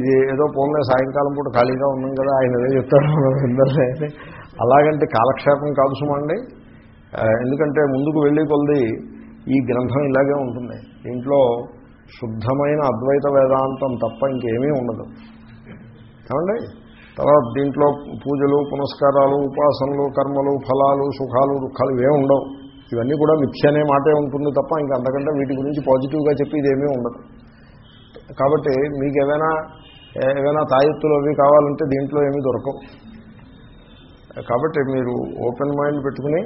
ఇది ఏదో పోన్లే సాయంకాలం పూట ఖాళీగా ఉన్నాం కదా ఆయన ఏదో చెప్తాడు. అలాగంటే కాలక్షేపం కాదు సుమండి. ఎందుకంటే ముందుకు వెళ్ళి కొలది ఈ గ్రంథం ఇలాగే ఉంటుంది. దీంట్లో శుద్ధమైన అద్వైత వేదాంతం తప్ప ఇంకేమీ ఉండదు. ఏమండి? తర్వాత దీంట్లో పూజలు పునస్కారాలు ఉపాసనలు కర్మలు ఫలాలు సుఖాలు దుఃఖాలు ఇవే ఉండవు. ఇవన్నీ కూడా మిథ్య అనే మాటే ఉంటుంది తప్ప ఇంకా అంతకంటే వీటి గురించి పాజిటివ్గా చెప్పి ఇదేమీ ఉండదు. కాబట్టి మీకు ఏదైనా ఏదైనా తాయెత్తులు అవి కావాలంటే దీంట్లో ఏమీ దొరకవు. కాబట్టి మీరు ఓపెన్ మైండ్ పెట్టుకుని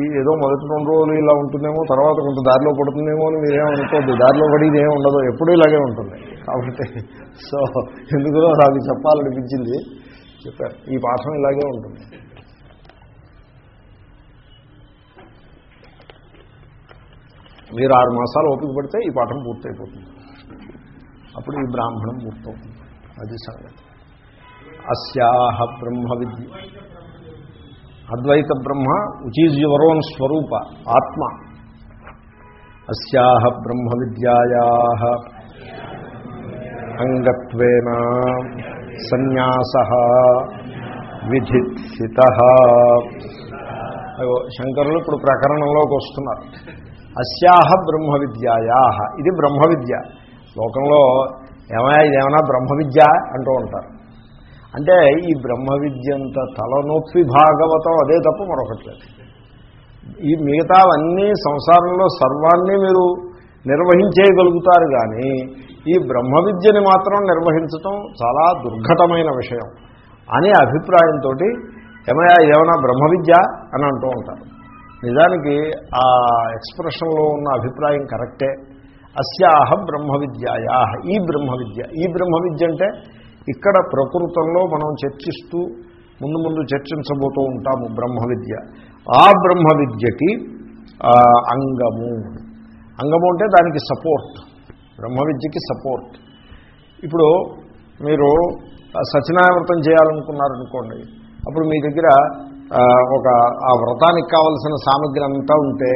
ఈ ఏదో మొదటి రెండు రోజులు ఇలా ఉంటుందేమో తర్వాత కొంత దారిలో పడుతుందేమో అని మీరేమనుకోద్దు. దారిలో పడేది ఏమి ఉండదు. ఎప్పుడూ ఇలాగే ఉంటుంది. కాబట్టి సో ఎందుకులో నాకు చెప్పాలనిపించింది. చెప్పారు. ఈ పాఠం ఇలాగే ఉంటుంది. మీరు ఆరు మాసాలు ఓపిక పడితే ఈ పాఠం పూర్తయిపోతుంది. అప్పుడు ఈ బ్రాహ్మణం పూర్తవుతుంది. అది సంగతి. అస్యాహ బ్రహ్మ విద్య. అద్వైత బ్రహ్మ విచ్ ఈజ్ యువర్ ఓన్ స్వరూప ఆత్మ. అస్యాహ బ్రహ్మ విద్యాయా అంగత్వేన సన్యాస విధిత్సిత. శంకరులు ఇప్పుడు ప్రకరణంలోకి వస్తున్నారు. అస్యాహ బ్రహ్మ విద్యాయా ఇది బ్రహ్మ విద్య లోకంలో ఏమైనా ఇదేమైనా బ్రహ్మ విద్య అంటూ ఉంటారు. అంటే ఈ బ్రహ్మ విద్యంత తలనొప్పి భాగవతం అదే తప్ప మరొకట్లేదు ఈ మిగతావన్నీ సంసారంలో సర్వాన్ని మీరు నిర్వహించేయగలుగుతారు కానీ ఈ బ్రహ్మ విద్యని మాత్రం నిర్వహించటం చాలా దుర్ఘటమైన విషయం అనే అభిప్రాయంతో ఏమయ్యా ఏమైనా బ్రహ్మ విద్య అని అంటూ ఉంటారు. నిజానికి ఆ ఎక్స్ప్రెషన్లో ఉన్న అభిప్రాయం కరెక్టే. అస్యాహ బ్రహ్మ విద్యాయా ఈ బ్రహ్మ విద్య. ఈ బ్రహ్మ విద్య అంటే ఇక్కడ ప్రకృతంలో మనం చర్చిస్తూ ముందు ముందు చర్చించబోతూ ఉంటాము బ్రహ్మ విద్య. ఆ బ్రహ్మ విద్యకి అంగము. అంగము అంటే దానికి సపోర్ట్ బ్రహ్మ విద్యకి సపోర్ట్ ఇప్పుడు మీరు సత్యనారాయణ చేయాలనుకున్నారనుకోండి అప్పుడు మీ దగ్గర ఒక ఆ వ్రతానికి కావలసిన సామగ్రి అంతా ఉంటే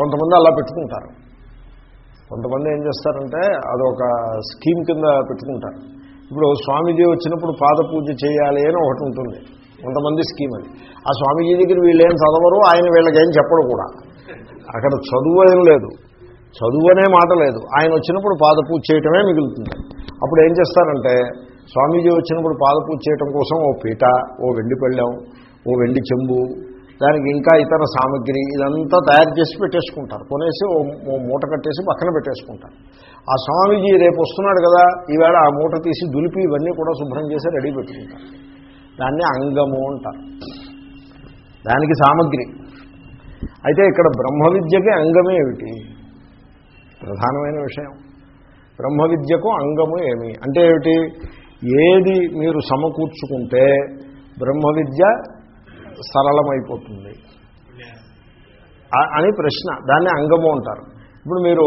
కొంతమంది అలా పెట్టుకుంటారు. కొంతమంది ఏం చేస్తారంటే అదొక స్కీమ్ కింద పెట్టుకుంటారు. ఇప్పుడు స్వామీజీ వచ్చినప్పుడు పాద పూజ చేయాలి అని ఒకటి ఉంటుంది. కొంతమంది స్కీమ్ అది. ఆ స్వామీజీ దగ్గర వీళ్ళేం చదవరు ఆయన వీళ్ళకేం చెప్పడు కూడా. అక్కడ చదువు ఏం లేదు. చదువు అనే మాట లేదు. ఆయన వచ్చినప్పుడు పాదపూజ చేయటమే మిగులుతుంది. అప్పుడు ఏం చేస్తారంటే స్వామీజీ వచ్చినప్పుడు పాదపూజ చేయటం కోసం ఓ పీట ఓ వెండి పెళ్ళం ఓ వెండి చెంబు దానికి ఇంకా ఇతర సామగ్రి ఇదంతా తయారు చేసి పెట్టేసుకుంటారు. కొనేసి ఓ ఓ మూట కట్టేసి పక్కన పెట్టేసుకుంటారు. ఆ స్వామీజీ రేపు వస్తున్నాడు కదా ఈవేళ ఆ మూట తీసి దులిపి ఇవన్నీ కూడా శుభ్రం చేసి రెడీ పెట్టుకుంటారు. దాన్ని అంగము అంటారు. దానికి సామగ్రి. అయితే ఇక్కడ బ్రహ్మ విద్యకి అంగమే ఏమిటి? ప్రధానమైన విషయం. బ్రహ్మ విద్యకు అంగము ఏమి? అంటే ఏమిటి? ఏది మీరు సమకూర్చుకుంటే బ్రహ్మ విద్య సరళమైపోతుంది అని ప్రశ్న. దాన్ని అంగము అంటారు. ఇప్పుడు మీరు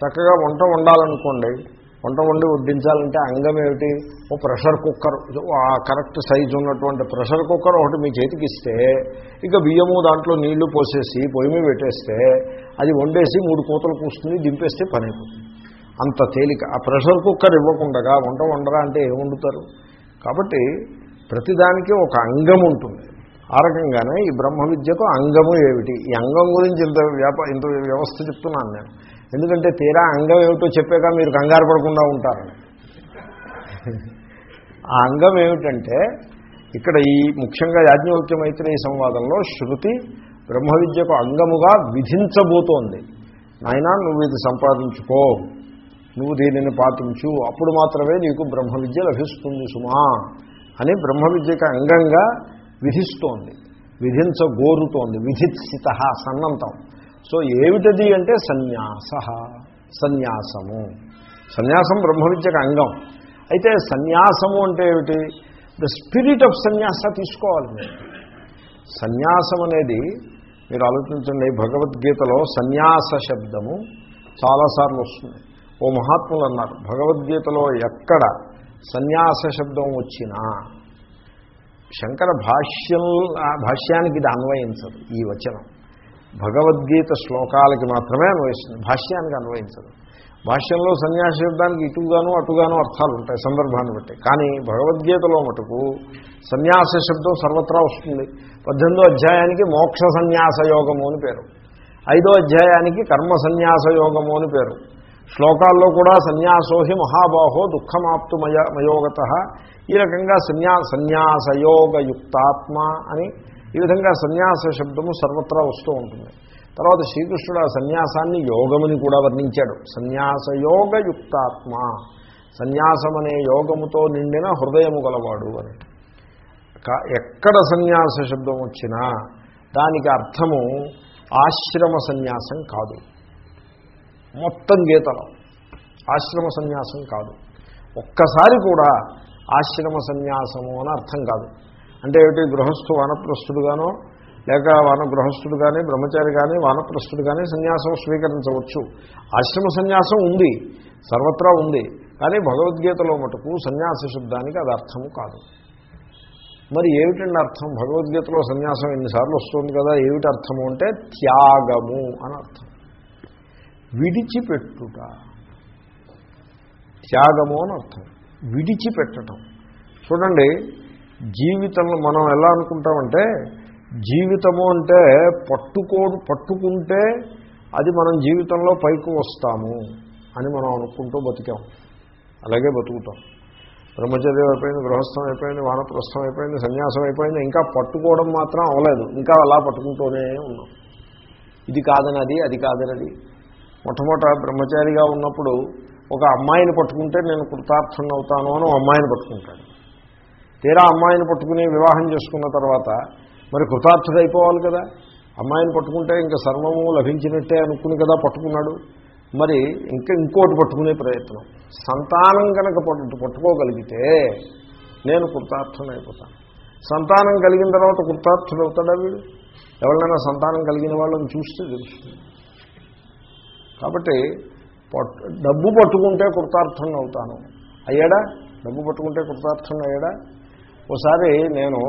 చక్కగా వంట వండాలనుకోండి వంట వండి వడ్డించాలంటే అంగం ఏమిటి? ఓ ప్రెషర్ కుక్కర్. ఆ కరెక్ట్ సైజు ఉన్నటువంటి ప్రెషర్ కుక్కర్ ఒకటి మీ చేతికి ఇస్తే ఇక బియ్యము దాంట్లో నీళ్ళు పోసేసి పొయ్యి మీద పెట్టేస్తే అది వండేసి మూడు కోతలు కూస్తుంది దింపేస్తే పని అయిపోతుంది. అంత తేలిక. ఆ ప్రెషర్ కుక్కర్ ఇవ్వకుండా వంట వండరా అంటే ఏం వండుతారు? కాబట్టి ప్రతిదానికి ఒక అంగం ఉంటుంది. ఆ రకంగానే ఈ బ్రహ్మ విద్యకు అంగము ఏమిటి? ఈ అంగం గురించి ఇంత వ్యాప ఇంత వ్యవస్థ చెప్తున్నాను నేను. ఎందుకంటే తీరా అంగం ఏమిటో చెప్పాక మీరు కంగారు పడకుండా ఉంటారు. ఆ అంగం ఏమిటంటే ఇక్కడ ఈ ముఖ్యంగా యాజ్ఞవల్క్య మైత్రేయ సంవాదంలో శృతి బ్రహ్మ విద్యకు అంగముగా విధించబోతోంది. నాయన నువ్వు ఇది సంపాదించుకో నువ్వు దీనిని పాటించు అప్పుడు మాత్రమే నీకు బ్రహ్మ విద్య లభిస్తుంది సుమా అని బ్రహ్మ విద్యకు అంగంగా విధిస్తోంది విధించగోరుతోంది విధిత్సిత సన్నంతం. సో ఏమిటది అంటే సన్యాస సన్యాసము. సన్యాసం బ్రహ్మ విద్యకు అంగం. అయితే సన్యాసము అంటే ఏమిటి? ద స్పిరిట్ ఆఫ్ సన్యాస తీసుకోవాలి మీరు. సన్యాసం అనేది మీరు ఆలోచించండి భగవద్గీతలో సన్యాస శబ్దము చాలాసార్లు వస్తుంది. ఓ మహాత్ములు అన్నారు భగవద్గీతలో ఎక్కడ సన్యాస శబ్దం వచ్చినా శంకర భాష్యం ఆ భాష్యానికి ఇది అన్వయించదు ఈ వచనం. భగవద్గీత శ్లోకాలకి మాత్రమే అన్వయిస్తుంది. భాష్యానికి అన్వయించదు. భాష్యంలో సన్యాస శబ్దానికి ఇటుగాను అటుగాను అర్థాలు ఉంటాయి సందర్భాన్ని బట్టి. కానీ భగవద్గీతలో మటుకు సన్యాస శబ్దం సర్వత్రా వస్తుంది. పద్దెనిమిదో అధ్యాయానికి మోక్ష సన్యాస యోగము అని పేరు. ఐదో అధ్యాయానికి కర్మ సన్యాస యోగము అని పేరు. శ్లోకాల్లో కూడా సన్యాసోహి మహాబాహో దుఃఖమాప్తు మయ మయోగత. ఈ రకంగా సన్యా సన్యాసయోగయుక్తాత్మ అని ఈ విధంగా సన్యాస శబ్దము సర్వత్రా వస్తూ ఉంటుంది. తర్వాత శ్రీకృష్ణుడు ఆ సన్యాసాన్ని యోగమని కూడా వర్ణించాడు. సన్యాసయోగయుక్తాత్మ సన్యాసం అనే యోగముతో నిండిన హృదయము గలవాడు అని. ఎక్కడ సన్యాస శబ్దం వచ్చినా దానికి అర్థము ఆశ్రమ సన్యాసం కాదు. మొత్తం గీతలో ఆశ్రమ సన్యాసం కాదు. ఒక్కసారి కూడా ఆశ్రమ సన్యాసము అని అర్థం కాదు. అంటే ఏమిటి? గృహస్థు వానప్రస్థుడుగానో లేక వాన గృహస్థుడు కానీ బ్రహ్మచారి కానీ వానప్రస్థుడు కానీ సన్యాసం స్వీకరించవచ్చు. ఆశ్రమ సన్యాసం ఉంది సర్వత్రా ఉంది కానీ భగవద్గీతలో మటుకు సన్యాస శబ్దానికి అది అర్థము కాదు. మరి ఏమిటండి అర్థం? భగవద్గీతలో సన్యాసం ఎన్నిసార్లు వస్తుంది కదా ఏమిటి అర్థము అంటే త్యాగము అని అర్థం. విడిచిపెట్టుట. త్యాగము అని అర్థం. విడిచిపెట్టడం చూడండి జీవితంలో మనం ఎలా అనుకుంటామంటే జీవితము అంటే పట్టుకో పట్టుకుంటే అది మనం జీవితంలో పైకి వస్తాము అని మనం అనుకుంటూ బతికాం. అలాగే బతుకుతాం. బ్రహ్మచర్యం అయిపోయింది గృహస్థం అయిపోయింది వానప్రస్థం అయిపోయింది సన్యాసం అయిపోయింది ఇంకా పట్టుకోవడం మాత్రం అవ్వలేదు. ఇంకా అలా పట్టుకుంటూనే ఉన్నాం. ఇది కాదనది అది కాదనది. మొట్టమొదట బ్రహ్మచారిగా ఉన్నప్పుడు ఒక అమ్మాయిని పట్టుకుంటే నేను కృతార్థం అవుతాను అని అమ్మాయిని పట్టుకుంటాడు. తీరా అమ్మాయిని పట్టుకుని వివాహం చేసుకున్న తర్వాత మరి కృతార్థుడైపోవాలి అయిపోవాలి కదా. అమ్మాయిని పట్టుకుంటే ఇంకా సర్వము లభించినట్టే అనుకుని కదా పట్టుకున్నాడు. మరి ఇంకా ఇంకోటి పట్టుకునే ప్రయత్నం. సంతానం కనుక పట్టు పట్టుకోగలిగితే నేను కృతార్థుని అయిపోతాను సంతానం కలిగిన తర్వాత కృతార్థుడు అవుతాడా వీడు? ఎవరినైనా సంతానం కలిగిన వాళ్ళని చూస్తే తెలుస్తుంది. కాబట్టి పట్టు డబ్బు పట్టుకుంటే కృతార్థం అవుతాను. అయ్యాడా? డబ్బు పట్టుకుంటే కృతార్థం అయ్యాడా? ఒకసారి నేను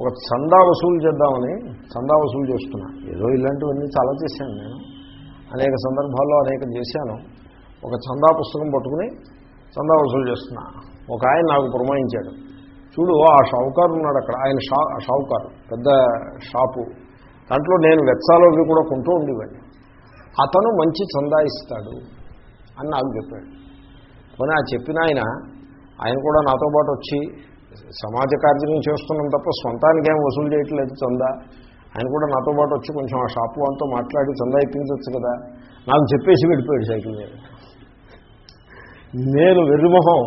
ఒక చందా వసూలు చేద్దామని చందా వసూలు చేస్తున్నా. ఏదో ఇలాంటివన్నీ చాలా చేశాను నేను. అనేక సందర్భాల్లో అనేకం చేశాను. ఒక చందా పుస్తకం పట్టుకుని చందా వసూలు చేస్తున్నా. ఒక ఆయన నాకు పురమాయించాడు. చూడు ఆ షావుకారు ఉన్నాడు అక్కడ. ఆయన షా షావుకారు పెద్ద షాపు. దాంట్లో నేను వెచ్చాలో కూడా కొంటూ ఉండేవాడిని. అతను మంచి చందా ఇస్తాడు అని నాకు చెప్పాడు. పోనీ ఆ చెప్పిన ఆయన ఆయన కూడా నాతో పాటు వచ్చి సమాజ కార్యం చేస్తున్నాం తప్ప సొంతానికి ఏం వసూలు చేయట్లేదు చందా. ఆయన కూడా నాతో పాటు వచ్చి కొంచెం ఆ షాపు అంతా మాట్లాడి చందా ఇప్పించవచ్చు కదా. నాకు చెప్పేసి వెళ్ళిపోయాడు సైకిల్ మీద. నేను వెర్రిమొహం.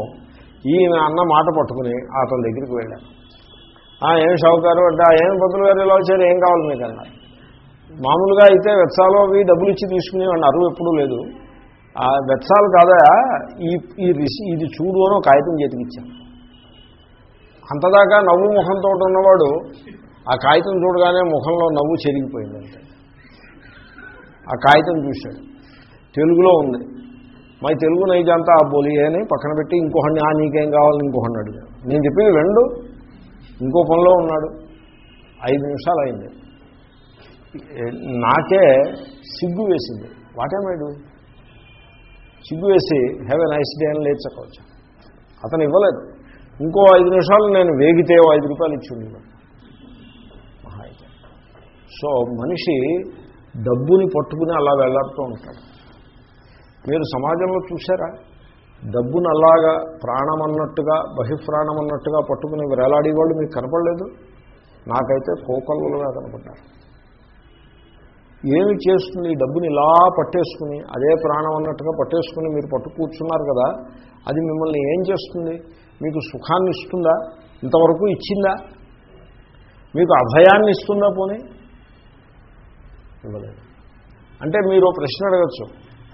ఈయన అన్న మాట పట్టుకుని అతని దగ్గరికి వెళ్ళాను. "ఆ, ఏం షావుకారు? అంటే "ఆ, ఏం పంతులు గారు ఇలా వచ్చారు? ఏం కావాలి మీకు? అన్నారు మామూలుగా అయితే వెత్సాలో అవి డబ్బులు ఇచ్చి తీసుకునేవాడిని. అరువు ఎప్పుడూ లేదు. ఆ వెత్సాలు కాదా? ఈ ఈ ఇది చూడు అని ఒక కాగితం చేతికిచ్చాను అంతదాకా నవ్వు ముఖంతో ఉన్నవాడు ఆ కాగితం చూడగానే ముఖంలో నవ్వు చెరిగిపోయిందంటే. ఆ కాగితం చూశాడు. తెలుగులో ఉంది. మై తెలుగు నైజంతా ఆ బోలి అని పక్కన పెట్టి ఇంకొకడిని ఆ నీకేం కావాలని ఇంకొకడిని అడిగాడు. నేను చెప్పింది రెండు ఇంకో పనిలో ఉన్నాడు. ఐదు నిమిషాలు అయింది. నాకే సిగ్గు వేసింది. వాటేమాడు సిగ్గు వేసి హ్యావ్ ఎ నైస్ డే అని లేచకపోవచ్చు అతను ఇవ్వలేదు. ఇంకో ఐదు నిమిషాలు నేను వేగితే ఐదు రూపాయలు ఇచ్చి ఉండేవాడు. సో మనిషి డబ్బుని పట్టుకుని అలా వెళ్ళాడుతూ ఉంటాడు. మీరు సమాజంలో చూసారా డబ్బును అలాగా ప్రాణం అన్నట్టుగా బహిప్రాణం అన్నట్టుగా పట్టుకుని వేలాడే వాళ్ళు మీకు కనపడలేదు? నాకైతే కోకలుగా కనపడ్డారు. ఏమి చేస్తుంది? డబ్బుని ఇలా పట్టేసుకుని అదే ప్రాణం అన్నట్టుగా పట్టేసుకుని మీరు పట్టు కూర్చున్నారు కదా అది మిమ్మల్ని ఏం చేస్తుంది? మీకు సుఖాన్ని ఇస్తుందా? ఇంతవరకు ఇచ్చిందా? మీకు అభయాన్ని ఇస్తుందా పోనీ? ఇవ్వలేదు. అంటే మీరు ప్రశ్న అడగచ్చు.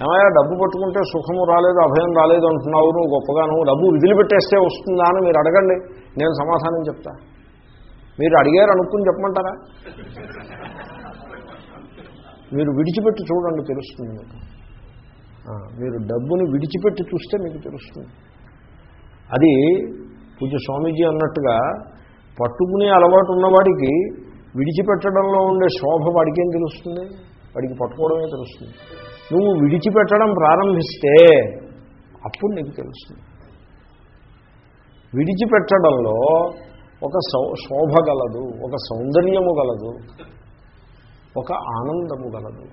ఏమయ్యా డబ్బు పట్టుకుంటే సుఖము రాలేదు అభయం రాలేదు అంటున్నావు నువ్వు గొప్పగా నువ్వు డబ్బు విదిలిపెట్టేస్తే వస్తుందా అని మీరు అడగండి. నేను సమాధానం చెప్తా. మీరు అడిగారు అనుకుని చెప్పమంటారా? మీరు విడిచిపెట్టి చూడండి తెలుస్తుంది మీకు. మీరు డబ్బుని విడిచిపెట్టి చూస్తే మీకు తెలుస్తుంది. అది పూజ స్వామీజీ అన్నట్టుగా పట్టుకునే అలవాటు ఉన్నవాడికి విడిచిపెట్టడంలో ఉండే శోభ వాడికి ఏం తెలుస్తుంది? వాడికి పట్టుకోవడమే తెలుస్తుంది. నువ్వు విడిచిపెట్టడం ప్రారంభిస్తే అప్పుడు నీకు తెలుస్తుంది. విడిచిపెట్టడంలో ఒక సౌ శోభ గలదు ఒక సౌందర్యము గలదు ఒక ఆనందము గలదు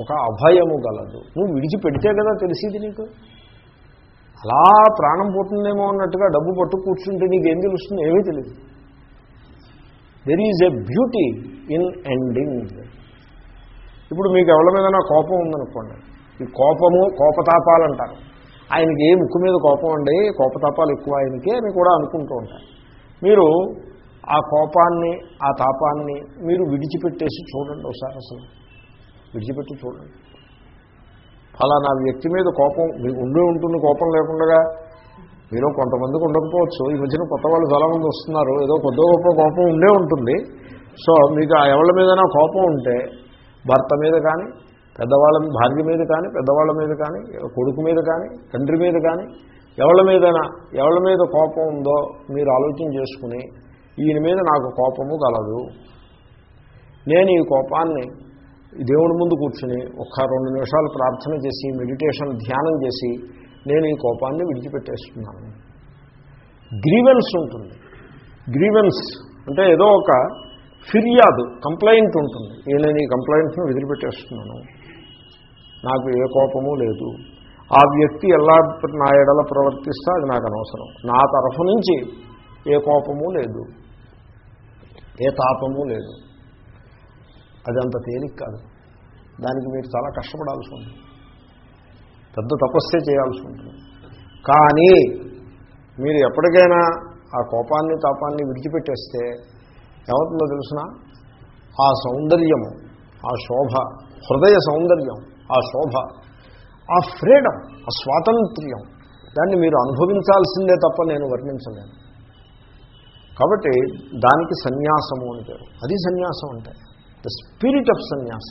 ఒక అభయము గలదు. నువ్వు విడిచిపెడితే కదా తెలిసింది నీకు? అలా ప్రాణం పోతుందేమో అన్నట్టుగా డబ్బు పట్టు కూర్చుంటే నీకేం తెలుస్తుంది? ఏమీ తెలియదు there is a beauty in ending ఇప్పుడు మీకు ఎవరి మీద కోపం ఉందనుకోండి. ఈ కోపము కోపతాపాలు అంటారు. ఆయనకి ఏ ముక్కు మీద కోపం అండి? కోపతాపాలు ఎక్కువ ఆయనకి అని కూడా అనుకుంటూ ఉంటారు. మీరు ఆ కోపాన్ని ఆ తాపాన్ని మీరు విడిచిపెట్టేసి చూడండి ఒకసారి అసలు. విడిచిపెట్టి చూడండి. ఫలానా వ్యక్తి మీద కోపం మీకు ఉండే ఉంటుంది కోపం లేకుండా మీరు కొంతమందికి ఉండకపోవచ్చు. ఈ మధ్యన కొత్త వాళ్ళు చాలామంది వస్తున్నారు. ఏదో కొద్ది గొప్ప కోపం ఉండే ఉంటుంది. సో మీకు ఆ ఎవరి మీదైనా కోపం ఉంటే భర్త మీద కానీ పెద్దవాళ్ళ భార్య మీద కానీ పెద్దవాళ్ళ మీద కానీ కొడుకు మీద కానీ తండ్రి మీద కానీ ఎవరి మీదైనా ఎవరి మీద కోపం ఉందో మీరు ఆలోచన చేసుకుని ఈయన మీద నాకు కోపము కలదు. నేను ఈ కోపాన్ని దేవుడి ముందు కూర్చుని ఒక్క రెండు నిమిషాలు ప్రార్థన చేసి మెడిటేషన్ ధ్యానం చేసి నేను ఈ కోపాన్ని విడిచిపెట్టేస్తున్నాను. గ్రీవెన్స్ ఉంటుంది. గ్రీవెన్స్ అంటే ఏదో ఒక ఫిర్యాదు కంప్లైంట్ ఉంటుంది. ఏ నేను ఈ కంప్లైంట్ను వదిలిపెట్టేస్తున్నాను నాకు ఏ కోపము లేదు. ఆ వ్యక్తి ఎలా నా ఎడల ప్రవర్తిస్తే అది నాకు అనవసరం. నా తరఫు నుంచి ఏ కోపము లేదు. ఏ తాపము లేదు. అది అంత తేలిక కాదు. దానికి మీరు చాలా కష్టపడాల్సి ఉంటుంది. పెద్ద తపస్సే చేయాల్సి ఉంటుంది. కానీ మీరు ఎప్పటికైనా ఆ కోపాన్ని తాపాన్ని విడిచిపెట్టేస్తే ఏమవుతుందో తెలిసిన? ఆ సౌందర్యము ఆ శోభ హృదయ సౌందర్యం ఆ శోభ ఆ ఫ్రీడమ్ ఆ స్వాతంత్ర్యం దాన్ని మీరు అనుభవించాల్సిందే తప్ప నేను వర్ణించలేను. కాబట్టి దానికి సన్యాసము అని పేరు. అది సన్యాసం అంటే. ద స్పిరిట్ ఆఫ్ సన్యాస.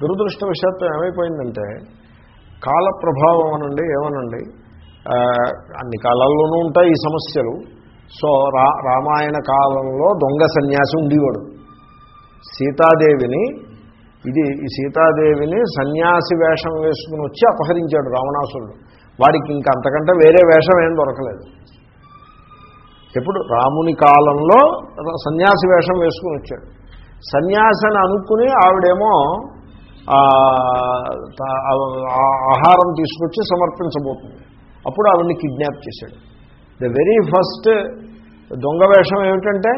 దురదృష్టవశాత్తు ఏమైపోయిందంటే కాల ప్రభావం అనండి ఏమనండి అన్ని కాలాల్లోనూ ఉంటాయి ఈ సమస్యలు. సో రా రామాయణ కాలంలో దొంగ సన్యాసి ఉండేవాడు. సీతాదేవిని ఇది ఈ సీతాదేవిని సన్యాసి వేషం వేసుకుని వచ్చి అపహరించాడు రావణాసురుడు. వాడికి ఇంక అంతకంటే వేరే వేషం ఏం దొరకలేదు. ఎప్పుడు? రాముని కాలంలో సన్యాసి వేషం వేసుకుని వచ్చాడు. సన్యాసి అనుకుని ఆవిడేమో ఆహారం తీసుకొచ్చి సమర్పించబోతుంది. అప్పుడు ఆవిడ్ని కిడ్నాప్ చేశాడు. ద వెరీ ఫస్ట్ దొంగ వేషం ఏమిటంటే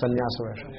సన్యాస వేషం.